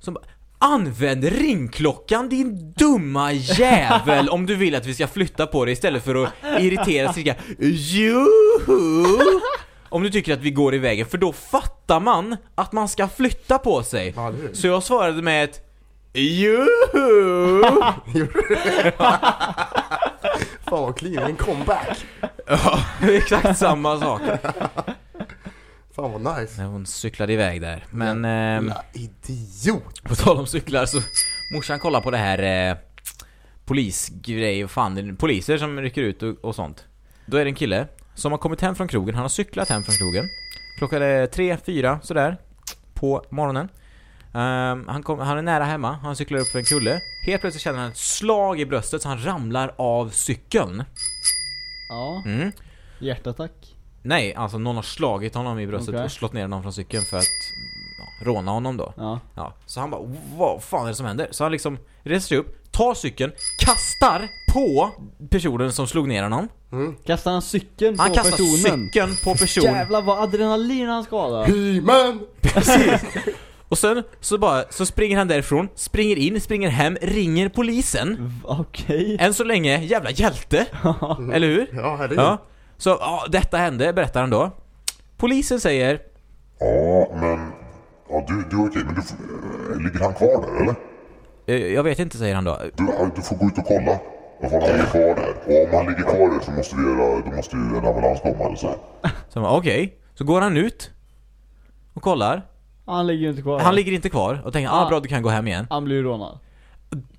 Som bara Använd ringklockan din dumma jävel om du vill att vi ska flytta på dig istället för att irritera sig Juhu! Om du tycker att vi går i vägen, för då fattar man att man ska flytta på sig. Ja, det är det. Så jag svarade med ett [LAUGHS] Jo! Fan vad clean, en comeback! ja, exakt samma sak. Fan vad nice. Hon cyklade iväg där. Men ehm, Jävla idiot! på tal om cyklar så morsan kollar på det här eh, polisgrej, fan det är, poliser som rycker ut och, och sånt. Då är det en kille som har kommit hem från krogen, han har cyklat hem från krogen. Klockan är tre, fyra sådär på morgonen. Ehm, han, kom, han är nära hemma, han cyklar upp för en kulle. Helt plötsligt känner han ett slag i bröstet så han ramlar av cykeln. Ja, Mm. hjärtattack. Nej, alltså någon har slagit honom i bröstet Okej. och slått ner honom från cykeln för att ja, råna honom då. Ja. Ja, så han bara vad fan är det som händer? Så han liksom reser sig upp, tar cykeln, kastar på personen som slog ner honom. Mm. Kastar han cykeln Han på kastar personen? cykeln på personen. Jävlar vad adrenalin han skadar. He-Man! Precis. Och sen så bara, så springer han därifrån, springer in, springer hem, ringer polisen. Okej. Än så länge, jävla hjälte. [LAUGHS] Eller hur? Ja, herregud. Ja. Så, ja, detta hände, berättar han då. Polisen säger Ja, men... Ja, du, du är okej, men du, äh, ligger han kvar där eller? Eh, Jag vet inte, säger han då. Du, du får gå ut och kolla ifall han ligger kvar där. Och om han ligger kvar där så måste vi göra, då måste ju en ambulans komma eller så. [LAUGHS] Så okej. Så går han ut och kollar. Han ligger inte kvar. Han ligger inte kvar och tänker, ah Ah. bra du kan gå hem igen. Han blir rånad.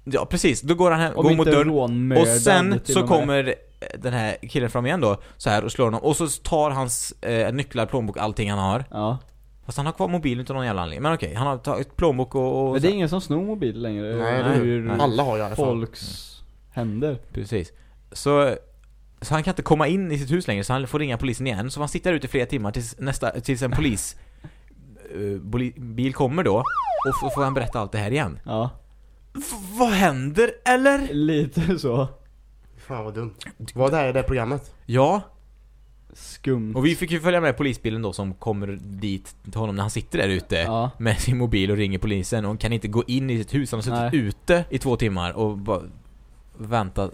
Ja precis, då går han hem, Om går mot dörren och sen så och kommer den här killen fram igen då, så här och slår honom och så tar hans eh, nycklar, plånbok, allting han har. Ja. Fast han har kvar mobilen utan någon jävla anledning. Men okej, han har tagit plånbok och... och Men det är ingen som snor mobil längre. Nej, nej, Hur nej. Alla har ju i alla fall. folks händer. Precis. Så, så han kan inte komma in i sitt hus längre så han får ringa polisen igen. Så han sitter ute i flera timmar tills, nästa, tills en polis [LAUGHS] eh, bil kommer då och så får han berätta allt det här igen. Ja. V- vad händer eller? Lite så. Fan vad dumt. Var det här i det programmet? Ja, Skumt. och vi fick ju följa med polisbilen då som kommer dit till honom när han sitter där ute Ja. med sin mobil och ringer polisen och kan inte gå in i sitt hus. Han har suttit Nej. ute i två timmar och bara väntat.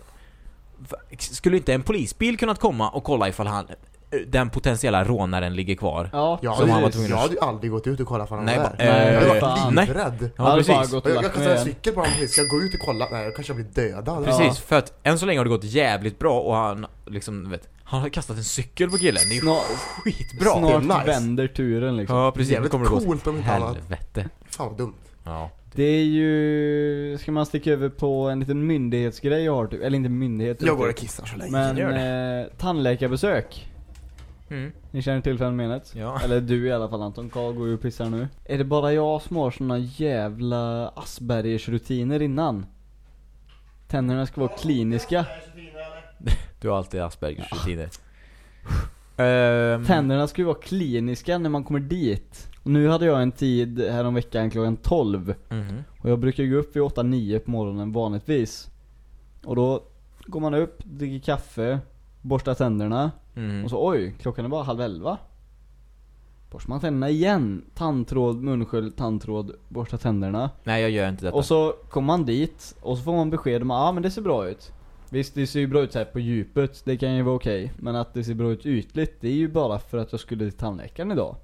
Skulle inte en polisbil kunnat komma och kolla ifall han, den potentiella rånaren ligger kvar? Ja, Jag Som han var ju- tvungen jag att- hade ju aldrig gått ut och kollat för han Nej, var där. Nej, jag hade fan. varit livrädd. jag hade bara precis. gått Och jag, jag kastar mig en cykel på honom, ska jag gå ut och kolla? Nej, jag kanske blir dödad. Ja. Precis, för att än så länge har det gått jävligt bra och han liksom, vet, han har kastat en cykel på killen. Det är ju Snart, skitbra! snart Det är nice. vänder turen liksom. Ja, precis. Jävligt Nu kommer det gå coolt om inte annat. helvete. Fan vad dumt. Ja. Det är ju, ska man sticka över på en liten myndighetsgrej jag har typ, eller inte myndighet Jag går och riktigt. kissar så länge. Men Gör eh, tandläkarbesök. Mm. Ni känner till fenomenet? Ja. Eller du i alla fall Anton, Karl går ju och pissar nu. Är det bara jag som har såna jävla Aspergers rutiner innan? Tänderna ska vara kliniska. [LAUGHS] Du har alltid Aspergers rutiner. [LAUGHS] Ehm, Tänderna ska ju vara kliniska när man kommer dit. Och nu hade jag en tid häromveckan klockan 12. mhm. Och jag brukar gå upp vid 8-9 på morgonen vanligtvis. Och då går man upp, dricker kaffe, borstar tänderna. Mhm. Och så oj, klockan är bara halv elva. Borstar man tänderna igen. Tandtråd, munskölj, tandtråd, borsta tänderna. Nej, jag gör inte detta. Och så kommer man dit och så får man besked om att ah, men det ser bra ut. Visst, det ser ju bra ut så här på djupet, det kan ju vara okej. Men att det ser bra ut ytligt, det är ju bara för att jag skulle till tandläkaren idag.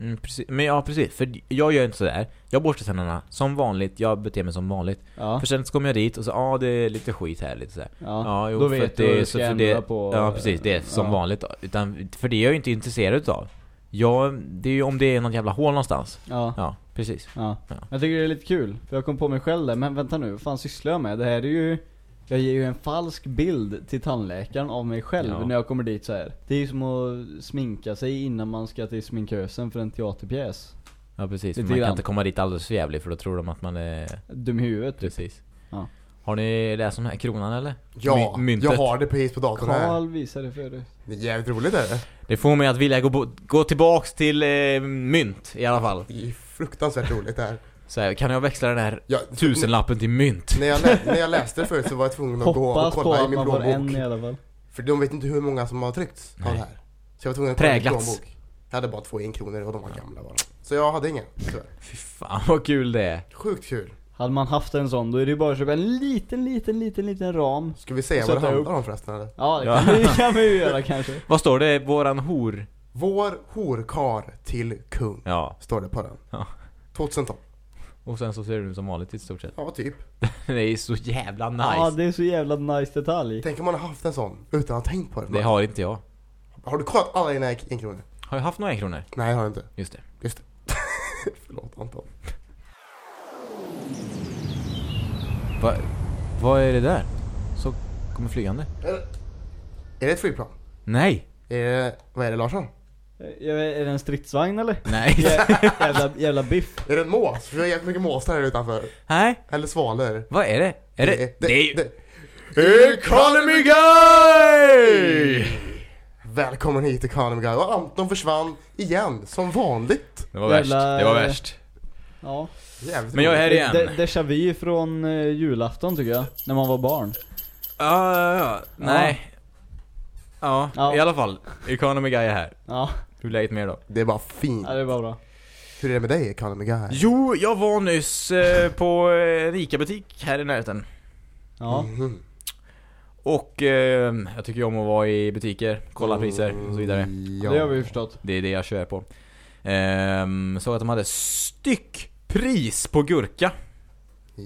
Mm, precis. Men ja, precis. För jag gör inte sådär. Jag borstar tänderna som vanligt. Jag beter mig som vanligt. Ja, För sen så kommer jag dit och så, ja det är lite skit här, lite sådär. ja. Ja, jo, då vet du så för det, på. Ja, precis. Det är som ja. vanligt. Utan, för det är jag ju inte intresserad utav. Jag, det är ju om det är något jävla hål någonstans. Ja, Ja, precis. ja. Ja. Jag tycker det är lite kul, för jag kom på mig själv där, men vänta nu, vad fan sysslar jag med? Det här är ju jag ger ju en falsk bild till tandläkaren av mig själv Ja. när jag kommer dit så här. Det är ju som att sminka sig innan man ska till sminkösen för en teaterpjäs. Ja, precis. Man kan inte komma dit alldeles för jävligt för då tror de att man är... Dum i huvudet. Precis. Ja. Har ni läst om den här kronan eller? Ja, My- myntet. jag har det precis på datorn här. Karl visade för dig. Det är jävligt roligt är det. Det får mig att vilja gå, gå tillbaks till eh, mynt i alla fall. Det är fruktansvärt roligt det här. Så här, kan jag växla den här Ja, tusenlappen till mynt? När jag, när jag läste det förut så var jag tvungen att gå och kolla i min en plånbok. i alla fall. För de vet inte hur många som har tryckts av det här. Så jag var tvungen att kolla i min plånbok. Jag hade bara två enkronor och de var gamla bara. Så jag hade ingen, tyvärr. Fy fan vad kul det är. Sjukt kul. Hade man haft en sån, då är det ju bara att köpa en liten, liten, liten, liten ram. Ska vi säga vad det handlar upp. om förresten eller? Ja, det Ja. kan, vi, [LAUGHS] kan vi ju göra kanske. [LAUGHS] Vad står det? Våran hor? Vår horkar till kung, Ja. står det på den. Ja. 2012. Och sen så ser det ut som vanligt i stort sett. Ja, typ. [LAUGHS] Det är så jävla nice. Ja, det är så jävla nice detalj. Tänk om man har haft en sån utan att ha tänkt på det. Det har inte jag. Har du kollat alla dina enkronor? Har jag haft några enkronor? Nej, jag har inte. Just det. Just det. [LAUGHS] Förlåt Anton. Va, vad är det där? Så kommer flygande? Är det, är det ett flygplan? Nej! Är det, vad är det Larsson? Vet, Är det en stridsvagn eller? Nej! [LAUGHS] jävla, jävla biff. Är det en mås? För vi har jävligt mycket måsar här utanför. Nej! Eller svalor. Vad är det? Är det? det, Det är ju... det, Economy Guy! Välkommen hit Economy Guy. Och Anton försvann igen, som vanligt. Det var värst. Jävla- Det var värst. Ja. Jävligt Men jag är här igen. De, déjà vu från uh, julafton tycker jag. När man var barn. Ja, ja, ja. Nej. Ja, Ja. i alla fall. Economy Guy är här. Ja, Hur är läget med er då? Det är bara fint. ja det var bra. Hur är det med dig Economy Guy? Jo, jag var nyss eh, på eh, Rika butik här i närheten. Ja. Mhm. Och eh, jag tycker om att vara i butiker, kolla priser och så vidare. Ja. Det har vi förstått. Det är det jag kör på. Ehm, så att de hade styckpris på gurka. Ja.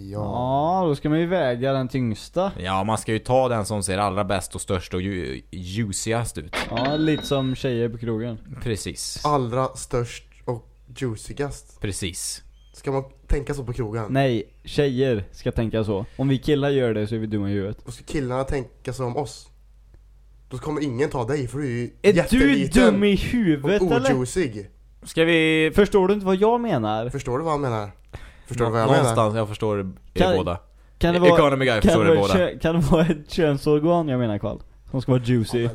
Ja, då ska man ju väga den tyngsta. Ja, man ska ju ta den som ser allra bäst och störst och ju- juicigast ut. Ja, lite som tjejer på krogen. Precis. Allra störst och juicigast. Precis. Ska man tänka så på krogen? Nej, tjejer ska tänka så. Om vi killar gör det så är vi dumma i huvudet. Och ska killarna tänka så om oss? Då kommer ingen ta dig för du är ju Är du dum i och huvudet eller? ojuicig. Ska vi... Förstår du inte vad jag menar? Förstår du vad han menar? Förstår du vad jag menar? Någonstans, jag förstår er Kan- båda. Kan det vara, Economy Guy kan förstår det er vara, båda. kan det vara ett könsorgan jag menar Karl? Som ska vara juicy?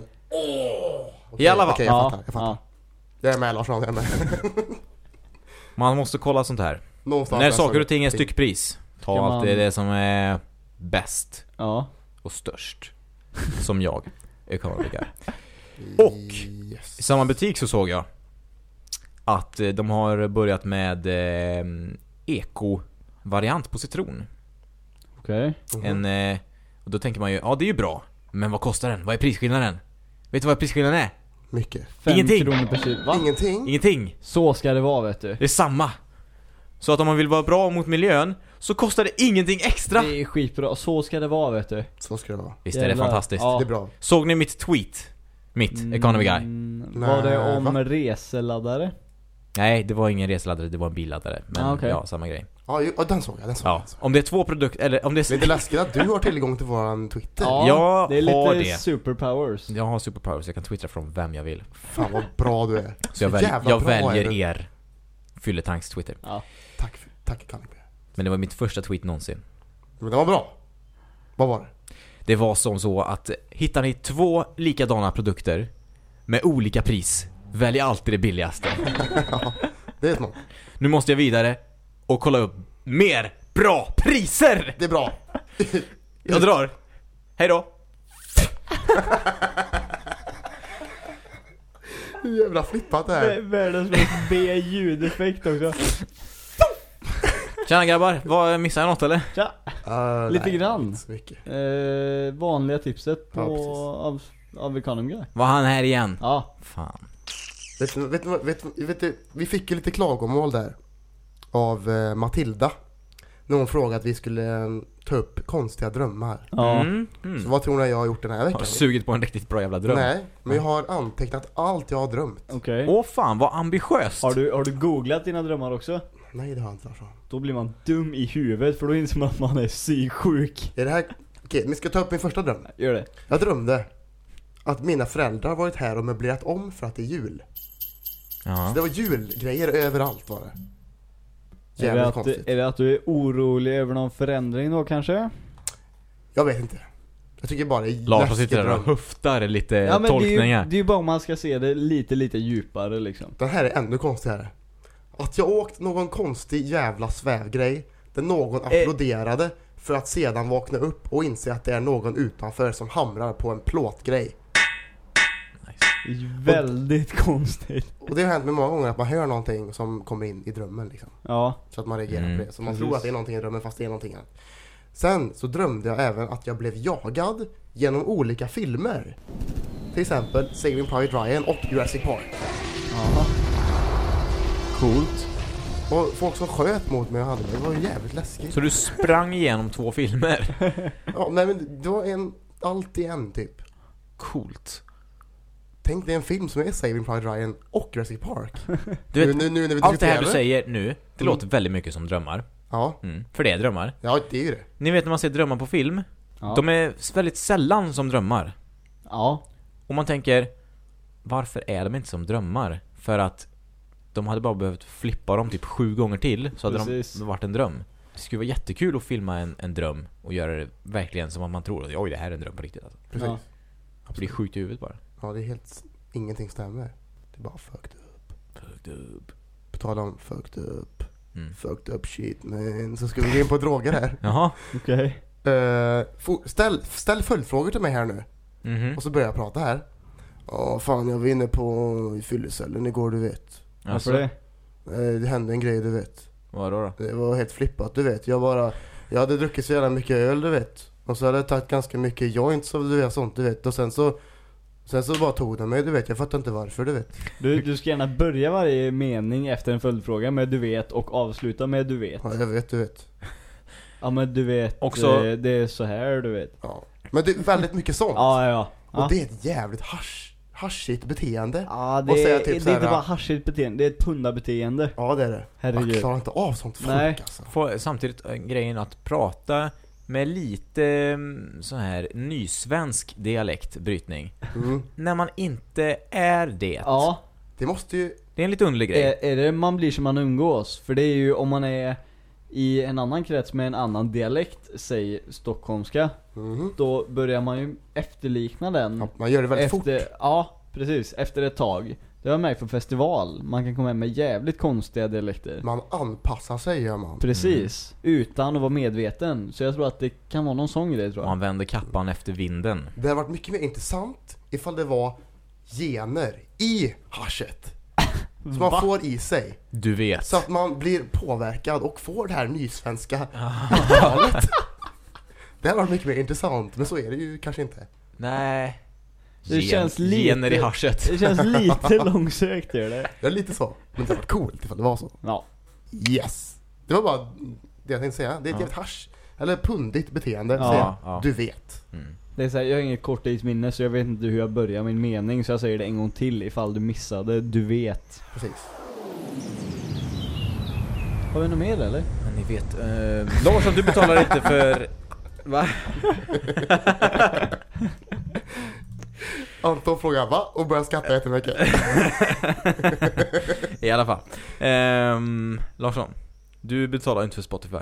Okej, I alla fall. Okej, jag fattar. Jag fattar. ja. Jag är med Larsson, jag är med. [LAUGHS] Man måste kolla sånt här. Någonstans När saker och ting är styckpris, ta Kan alltid man- det som är bäst ja. och störst. Som jag, Economy Guy. [LAUGHS] Och- Yes. I samma butik så såg jag att eh, de har börjat med eh, eko-variant på citron. Okej. Mhm. En, eh, och då tänker man ju, ja det är ju bra. Men vad kostar den? Vad är prisskillnaden? Vet du vad prisskillnaden är? Mycket. Fem Ingenting. kronor per kilo. Va? Ingenting. Ingenting. Så ska det vara vet du. Det är samma. Så att om man vill vara bra mot miljön så kostar det ingenting extra. Det är skitbra. Så ska det vara vet du. Så ska det vara. Visst är det Jävlar. fantastiskt? Ja. Det är bra. Såg ni mitt tweet? Mitt, Economy Guy? Mm, Nej, var det om va? reseladdare? Nej, det var ingen reseladdare, det var en billaddare. Men Ah, okej. ja, samma grej. Ja, ju- ja, den såg jag. Den såg Ja, jag. om det är två produkter, eller om det Men det är är... läskigt att du har tillgång till våran Twitter. Ja, Jag det är lite har det. superpowers. Jag har superpowers, jag kan twittra från vem jag vill. Fan vad bra du är. Så jag, väl, jag är väljer er fylletanks Twitter. Ja. Tack, tack Kalle. Men det var mitt första tweet någonsin. Men det var bra. Vad var det? Det var som så att hittar ni två likadana produkter med olika pris, välj alltid det billigaste. [LAUGHS] Det är smart. Nu måste jag vidare och kolla upp mer bra priser! Det är bra. Jag drar. Hej då. Hur jävla flippat det här. Världens mest [LAUGHS] B-ljudeffekt också. Tjena grabbar, vad, missade jag något eller? Tja! Uh, Lite nej, grann. Inte så mycket. Eh, vanliga tipset på, Ja, av, av Economy Guy. Var han här igen? Ja. Fan. Vet vet, vet, vet du, vi fick ju lite klagomål där. Av eh, Matilda. När hon frågade att vi skulle eh, ta upp konstiga drömmar. Ja. Mm. Så Mm. vad tror ni jag har gjort den här Har veckan? sugit på en riktigt bra jävla dröm. Nej, men jag har antecknat allt jag har drömt. Okej. Åh fan, vad ambitiöst! Har, du, har du googlat dina drömmar också? Nej, det har jag inte Larsson. Då blir man dum i huvudet för då inser man att man är psyksjuk. Är det här... Okej, ni ska ta upp min första dröm. Gör det. Jag drömde att mina föräldrar varit här och möblerat om för att det är jul. Så det var julgrejer överallt var det. Är det, Jävligt att, konstigt. är det att du är orolig över någon förändring då kanske? Jag vet inte. Jag tycker bara det är läskigt sitter där och höftar lite Ja men det är, tolkningar. ju, det är ju bara om man ska se det lite, lite djupare liksom. Den här är ännu konstigare. Att jag åkt någon konstig jävla svävgrej där någon Eh. applåderade för att sedan vakna upp och inse att det är någon utanför som hamrar på en plåtgrej. Det är ju väldigt konstigt. Och det har hänt mig många gånger att man hör någonting som kommer in i drömmen liksom. Ja. Så att man reagerar Mm, på det. Så man precis. tror att det är någonting i drömmen fast det är någonting annat. Sen så drömde jag även att jag blev jagad genom olika filmer. Till exempel Saving Private Ryan och Jurassic Park. Aha. Coolt. Och folk som sköt mot mig och hade mig, det var ju jävligt läskigt. Så du sprang igenom två filmer? [LAUGHS] Ja, nej men det var en, allt i en typ. Coolt. Tänk dig en film som är Saving Private Ryan och Jurassic Park. [LAUGHS] Du vet, nu, nu, nu när vi allt det här du säger nu, det Mm. låter väldigt mycket som drömmar. Ja, Mm. För det är drömmar. ja det är ju det. Ni vet när man ser drömmar på film, Ja. de är väldigt sällan som drömmar. ja. Och man tänker, varför är de inte som drömmar? För att de hade bara behövt flippa dem typ sju gånger till, så hade Precis. de varit en dröm. Det skulle vara jättekul att filma en, en dröm och göra det verkligen som att man tror att oj det här är en dröm på riktigt alltså. Precis. Ja. Ja. Det blir sjukt i huvudet bara. Det är helt, ingenting stämmer. Det är bara fucked up. Fucked up. På tal om fucked up, Mm. fucked up shit man. Så ska vi gå in på droger här. [LAUGHS] Jaha. Okej. Eh, fo- ställ, ställ följdfrågor till mig här nu. Mhm. Och så börjar jag prata här. Ja, fan jag var inne på fyllecellen igår du vet. Alltså, Varför det? Eh, det hände en grej du vet. Vadå då? Det var helt flippat du vet. Jag bara, jag hade druckit så jävla mycket öl du vet. Och så hade jag tagit ganska mycket joints och du vet sånt du vet. Och sen så, sen så bara tog de mig du vet. Jag fattar inte varför du vet. Du, du ska gärna börja varje mening efter en följdfråga med du vet och avsluta med du vet. Ja jag vet du vet. Ja men du vet, Också- eh, det är så här du vet. Ja. Men det är väldigt mycket sånt. Ja, ja, ja. Och Ja. det är ett jävligt hasch, haschigt beteende. Ja, Och det, säga är, typ det är inte bara haschigt beteende, det är ett pundarbeteende. Ja det är det. Jag Herregud. klarar inte av sånt folk Nej. alltså. Få, samtidigt äh, grejen att prata med lite mm, så här nysvensk dialektbrytning. Mm. När man inte är det. Ja, Det måste ju, Det är en lite underlig grej. är, är det man blir som man umgås? För det är ju om man är i en annan krets med en annan dialekt, säg stockholmska, mhm. då börjar man ju efterlikna den. ja, man gör det väldigt efter, fort. Ja, precis. Efter ett tag. Det har jag märkt på festival. Man kan komma hem med jävligt konstiga dialekter. Man anpassar sig gör man. Precis. Utan att vara medveten. Så jag tror att det kan vara någon sån grej tror jag. Man vänder kappan efter vinden. Det hade varit mycket mer intressant ifall det var gener i haschet. Som man Va? får i sig. Du vet. Så att man blir påverkad och får det här nysvenska [LAUGHS] talet. Det hade varit mycket mer intressant, men så är det ju kanske inte. Nej. Det känns lite- Gener i haschet. Det känns lite långsökt gör det. Det är lite så. Men det hade varit coolt ifall det var så. Ja. Yes! Det var bara det jag tänkte säga. Det är ett Ja. jävligt hasch, eller pundigt beteende. Ja, säga. ja. Du vet. Mm. Det är så här, jag har inget korttidsminne så jag vet inte hur jag börjar min mening så jag säger det en gång till ifall du missade. Du vet. Precis. Har vi något mer eller? Men ni vet, eh, Larsson du betalar inte för... [LAUGHS] Va? [LAUGHS] Anton frågar va? Och börjar skratta jättemycket. [LAUGHS] I alla fall. Ehm, Larsson, du betalar inte för Spotify.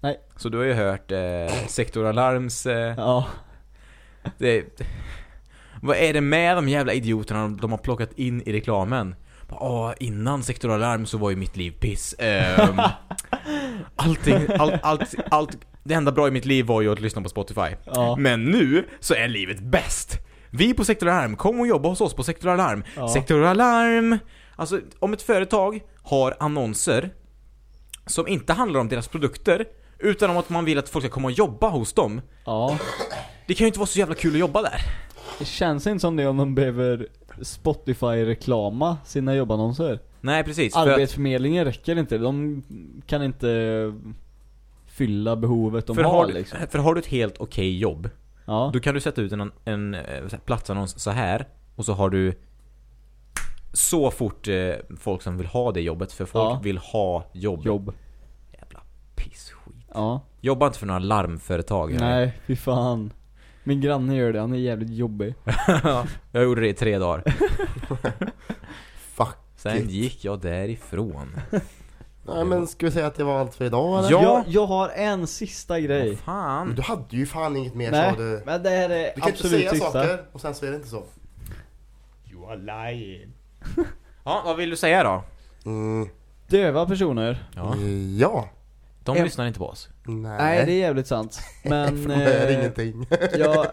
Nej. Så du har ju hört eh, Sektor Alarms... Eh, Ja. det, vad är det med de jävla idioterna de har plockat in i reklamen? Åh, innan Sektor Alarm så var ju mitt liv piss. Ehm, [LAUGHS] allting, allt, allt, allt, det enda bra i mitt liv var ju att lyssna på Spotify. Ja. Men nu så är livet bäst. Vi på Sektor Alarm, kom och jobba hos oss på Sektor Alarm. Ja. Sektor Alarm! Alltså, om ett företag har annonser som inte handlar om deras produkter, utan om att man vill att folk ska komma och jobba hos dem. Ja. Det kan ju inte vara så jävla kul att jobba där. Det känns inte som det om de behöver Spotify-reklama sina jobbannonser. Nej, precis. För att, Arbetsförmedlingen räcker inte. De kan inte fylla behovet de för, har har, liksom. för har du ett helt okej jobb, Ja. då kan du sätta ut en, en, eh, platsannons så här och så har du så fort eh, folk som vill ha det jobbet, för folk Ja. vill ha jobb. Jobb. Jävla pissskit. Ja. Jobba inte för några larmföretag. Nej, fy fan. Min granne gör det, han är jävligt jobbig. [LAUGHS] jag gjorde det i tre dagar. [LAUGHS] Fuck. Sen it. gick jag därifrån. [LAUGHS] Nej men ska vi säga att det var allt för idag eller? Ja. Jag, jag har en sista grej. Fan? Du hade ju fan inget mer Nej, sa du. men det här är Du kan inte absolut säga sista. saker och sen så är det inte så. You are lying. [LAUGHS] ja, vad vill du säga då? Mm. Döva personer. Ja. Ja. De Em- lyssnar inte på oss. Nej. Nej, det är jävligt sant. [LAUGHS] Men... För de hör eh, ingenting. [LAUGHS] jag,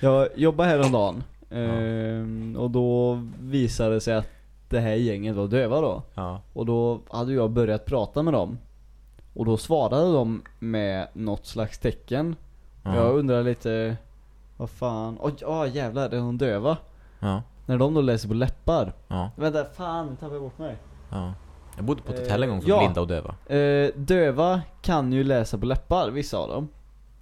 jag jobbade häromdagen. ehm, och då visade det sig att det här gänget var döva då. Ja. Och då hade jag börjat prata med dem. Och då svarade de med något slags tecken. Ja. Jag undrar lite, vad fan, oj, oh, jävlar, är de döva? Ja. När de då läser på läppar. Ja. Vänta, fan, nu tappade jag bort mig. Ja. Jag bodde på ett hotell en gång som Ja. blinda och döva. Eh, döva kan ju läsa på läppar, vissa av dem.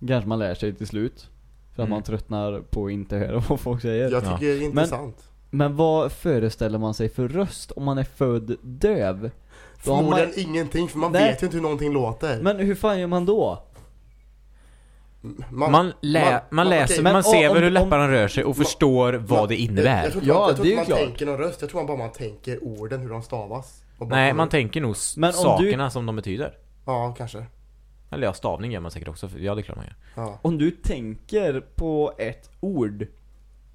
Kanske man lär sig till slut. För att Mm. man tröttnar på att inte höra vad folk säger. Jag tycker det är intressant. Men vad föreställer man sig för röst om man är född döv? Då har man- Förmodligen ingenting, för man Nej. vet ju inte hur någonting låter. Men hur fan gör man då? Man, lä- man, man- läser. Men man ser om- hur om- läpparna rör sig och Man- förstår vad man- det innebär. Jag, jag tror inte Ja, man, jag tror det är man klart. tänker någon röst, jag tror man bara man tänker orden, hur de stavas. Nej, man tänker nog Men om sakerna som de betyder. Ja, kanske. Eller ja, stavning gör man säkert också. För, ja, det är klart man gör. Ja. Om du tänker på ett ord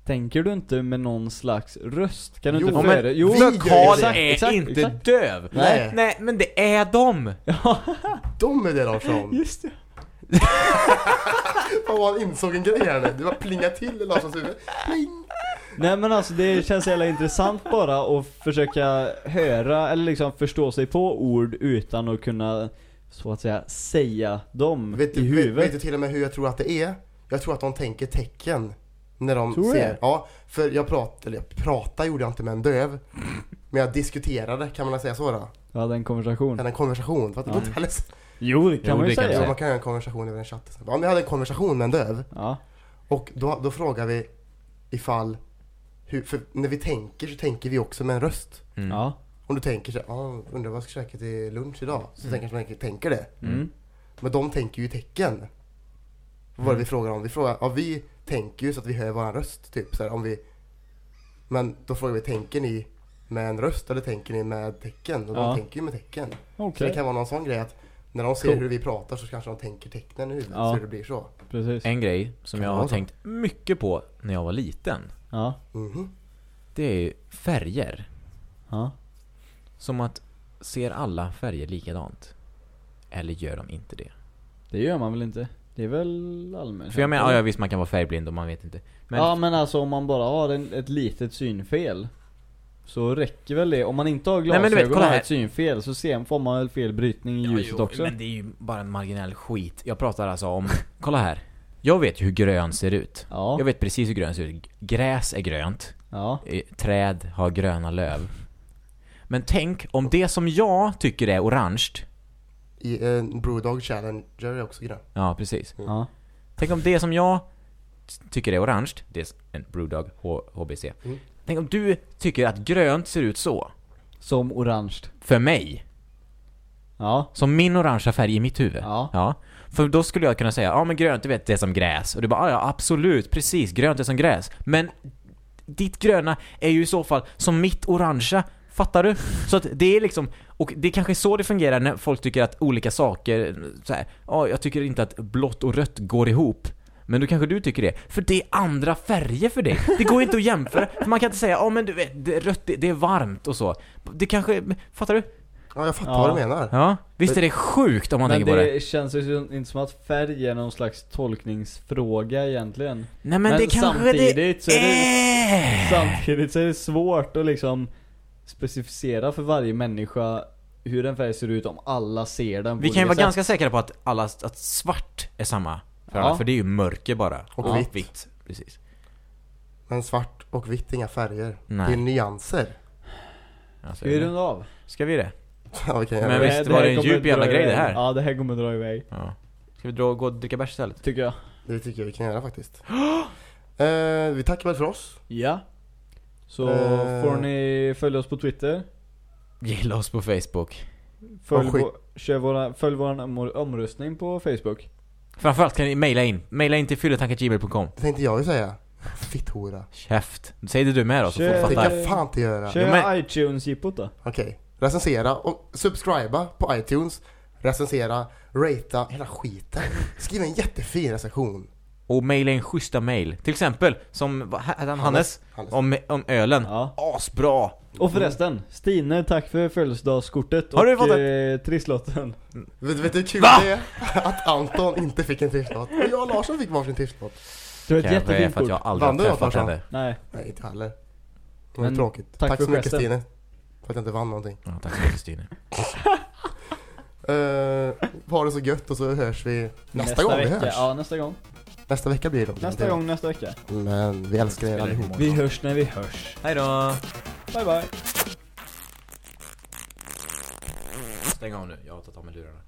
Tänker du inte med någon slags röst? Kan du Jo, inte men före... Jo, ju Karl det. exakt, är exakt, inte exakt. döv! Nej. Nej, men det är de! [LAUGHS] De är det Larsson. Just det. Fan vad han insåg en grej här nu. Det var plinga till i Larssons huvud. Pling! Nej men alltså det känns jävla intressant bara att försöka höra eller liksom förstå sig på ord utan att kunna så att säga säga dem Vet i du, vet, huvudet. vet du till och med hur jag tror att det är? Jag tror att de tänker tecken. När de Tror du ser. det? Ja, för jag pratade, eller jag pratade gjorde jag inte med en döv. Men jag diskuterade, kan man säga så då? Ja, den konversation. Jag hade en konversation. Att det Ja. Jo, det kan Jo, man ju det kan du säga. man kan göra en konversation över en chatt. Ja, men jag hade en konversation med en döv. Ja. Och då, då frågar vi ifall, hur, för när vi tänker så tänker vi också med en röst. Mm. Ja. Om du tänker så här, ah, undrar vad jag ska käka till lunch idag? Så Mm. tänker man tänker det. Mm. Men de tänker ju tecken. Vad var det vi frågar om? Vi frågar, ja vi tänker ju så att vi hör våran röst typ så här, om vi Men då frågar vi, tänker ni med en röst eller tänker ni med tecken? Och Ja. de tänker ju med tecken. Så Okej. det kan vara någon sån grej att när de ser Cool. hur vi pratar så kanske de tänker tecknen i huvudet Ja. så det blir så. Precis. En grej som Kan jag har så? tänkt mycket på när jag var liten. Ja. Mhm. Det är ju färger. Ja. Som att, ser alla färger likadant? Eller gör de inte det? Det gör man väl inte? Det är väl allmänt. För jag menar, ja, visst man kan vara färgblind och man vet inte. Men Ja men alltså om man bara har en, ett litet synfel Så räcker väl det, om man inte har Nej, men du vet, glasögon och har ett synfel så ser, får man väl fel brytning i Ja, ljuset jo, också? Men det är ju bara en marginell skit. Jag pratar alltså om, [LAUGHS] kolla här. Jag vet ju hur grön ser ut. Ja, Jag vet precis hur grön ser ut. Gräs är grönt. ja, Träd har gröna löv. Men tänk om det som jag tycker är orange. I en Brewdog Challenger är också grön. Ja, precis. ja, Tänk om det som jag tycker är orange, det är en Brewdog H- HBC. Mm. Tänk om du tycker att grönt ser ut så. som orange För mig. Ja, Som min orangea färg i mitt huvud. ja, Ja. För då skulle jag kunna säga, ja men grönt du vet det är som gräs. Och du bara, "Ja, ja absolut, precis, grönt är som gräs. Men ditt gröna är ju i så fall som mitt orangea. Fattar du? Så att det är liksom, och det är kanske så det fungerar när folk tycker att olika saker, så här, ja jag tycker inte att blått och rött går ihop. Men då kanske du tycker det. För det är andra färger för dig. Det går inte att jämföra. För man kan inte säga, ja men du vet, det är rött, det, det är varmt och så. Det kanske, fattar du? Ja, jag fattar Ja. vad du menar. Ja. Visst är det sjukt om man Men tänker på det, det? känns ju inte som att färg är någon slags tolkningsfråga egentligen Nej men, Men det kanske samtidigt så är det- är. Samtidigt så är det svårt att liksom specificera för varje människa hur en färg ser ut om alla ser den på Vi kan ju vara olika ganska säkra på att alla, att svart är samma för alla, Ja. för det är ju mörker bara. Och vitt. vitt. Precis. Men svart och vitt är inga färger. Nej. Det är nyanser. Alltså, Ska vi runda av? Ska vi det? Ja, göra Men det. visst här- var det en djup jävla grej det här? Ja, det här kommer dra iväg Ja. Ska vi dra, gå och dricka bärs istället? Tycker jag Det tycker jag vi kan göra faktiskt. [GASPS] eh, vi tackar väl för oss. Ja Så Eh. får ni följa oss på Twitter Gilla oss på Facebook. Följ, vår, kör våra, följ vår omr- omröstning på Facebook Framförallt kan ni mejla in. Mejla in till fylletankargmail.com. Det tänkte jag ju säga. Fitthora. Käft. Säg det du med då så Kör. folk Det fattar. kan jag fan inte göra. Kör Ja, men- iTunes-jippot då Okej. Recensera och subscriba på iTunes. Recensera, ratea, hela skiten. Skriv en jättefin recension. Och mejla in schyssta mejl. Till exempel, som, vad hette han? Hannes? Hannes. Om, om ölen. Ja Asbra! Och förresten, Stine, tack för födelsedagskortet Har du och fått eh, trisslotten Vet, vet du hur kul Va? det är? Att Anton inte fick en trisslott. Och jag och Larsson fick varsin trisslott. Du har ett Kanske är jättefint för att kort jag aldrig Vann du har då, träffat Tarzan? henne. Nej, Nej, inte heller. Det var Men tråkigt. tack Tack, för så mycket. Stine. För att jag inte vann någonting. Ja, tack så mycket Stine. Uh, [LAUGHS] ha det så gött och så hörs vi nästa, gång vecka. vi hörs. Ja, nästa gång Nästa vecka blir det. Nästa gång, nästa vecka Men vi älskar er allihop. Vi hörs när vi hörs Hej då! Bye bye Stäng av nu, jag har tagit av mig lurarna.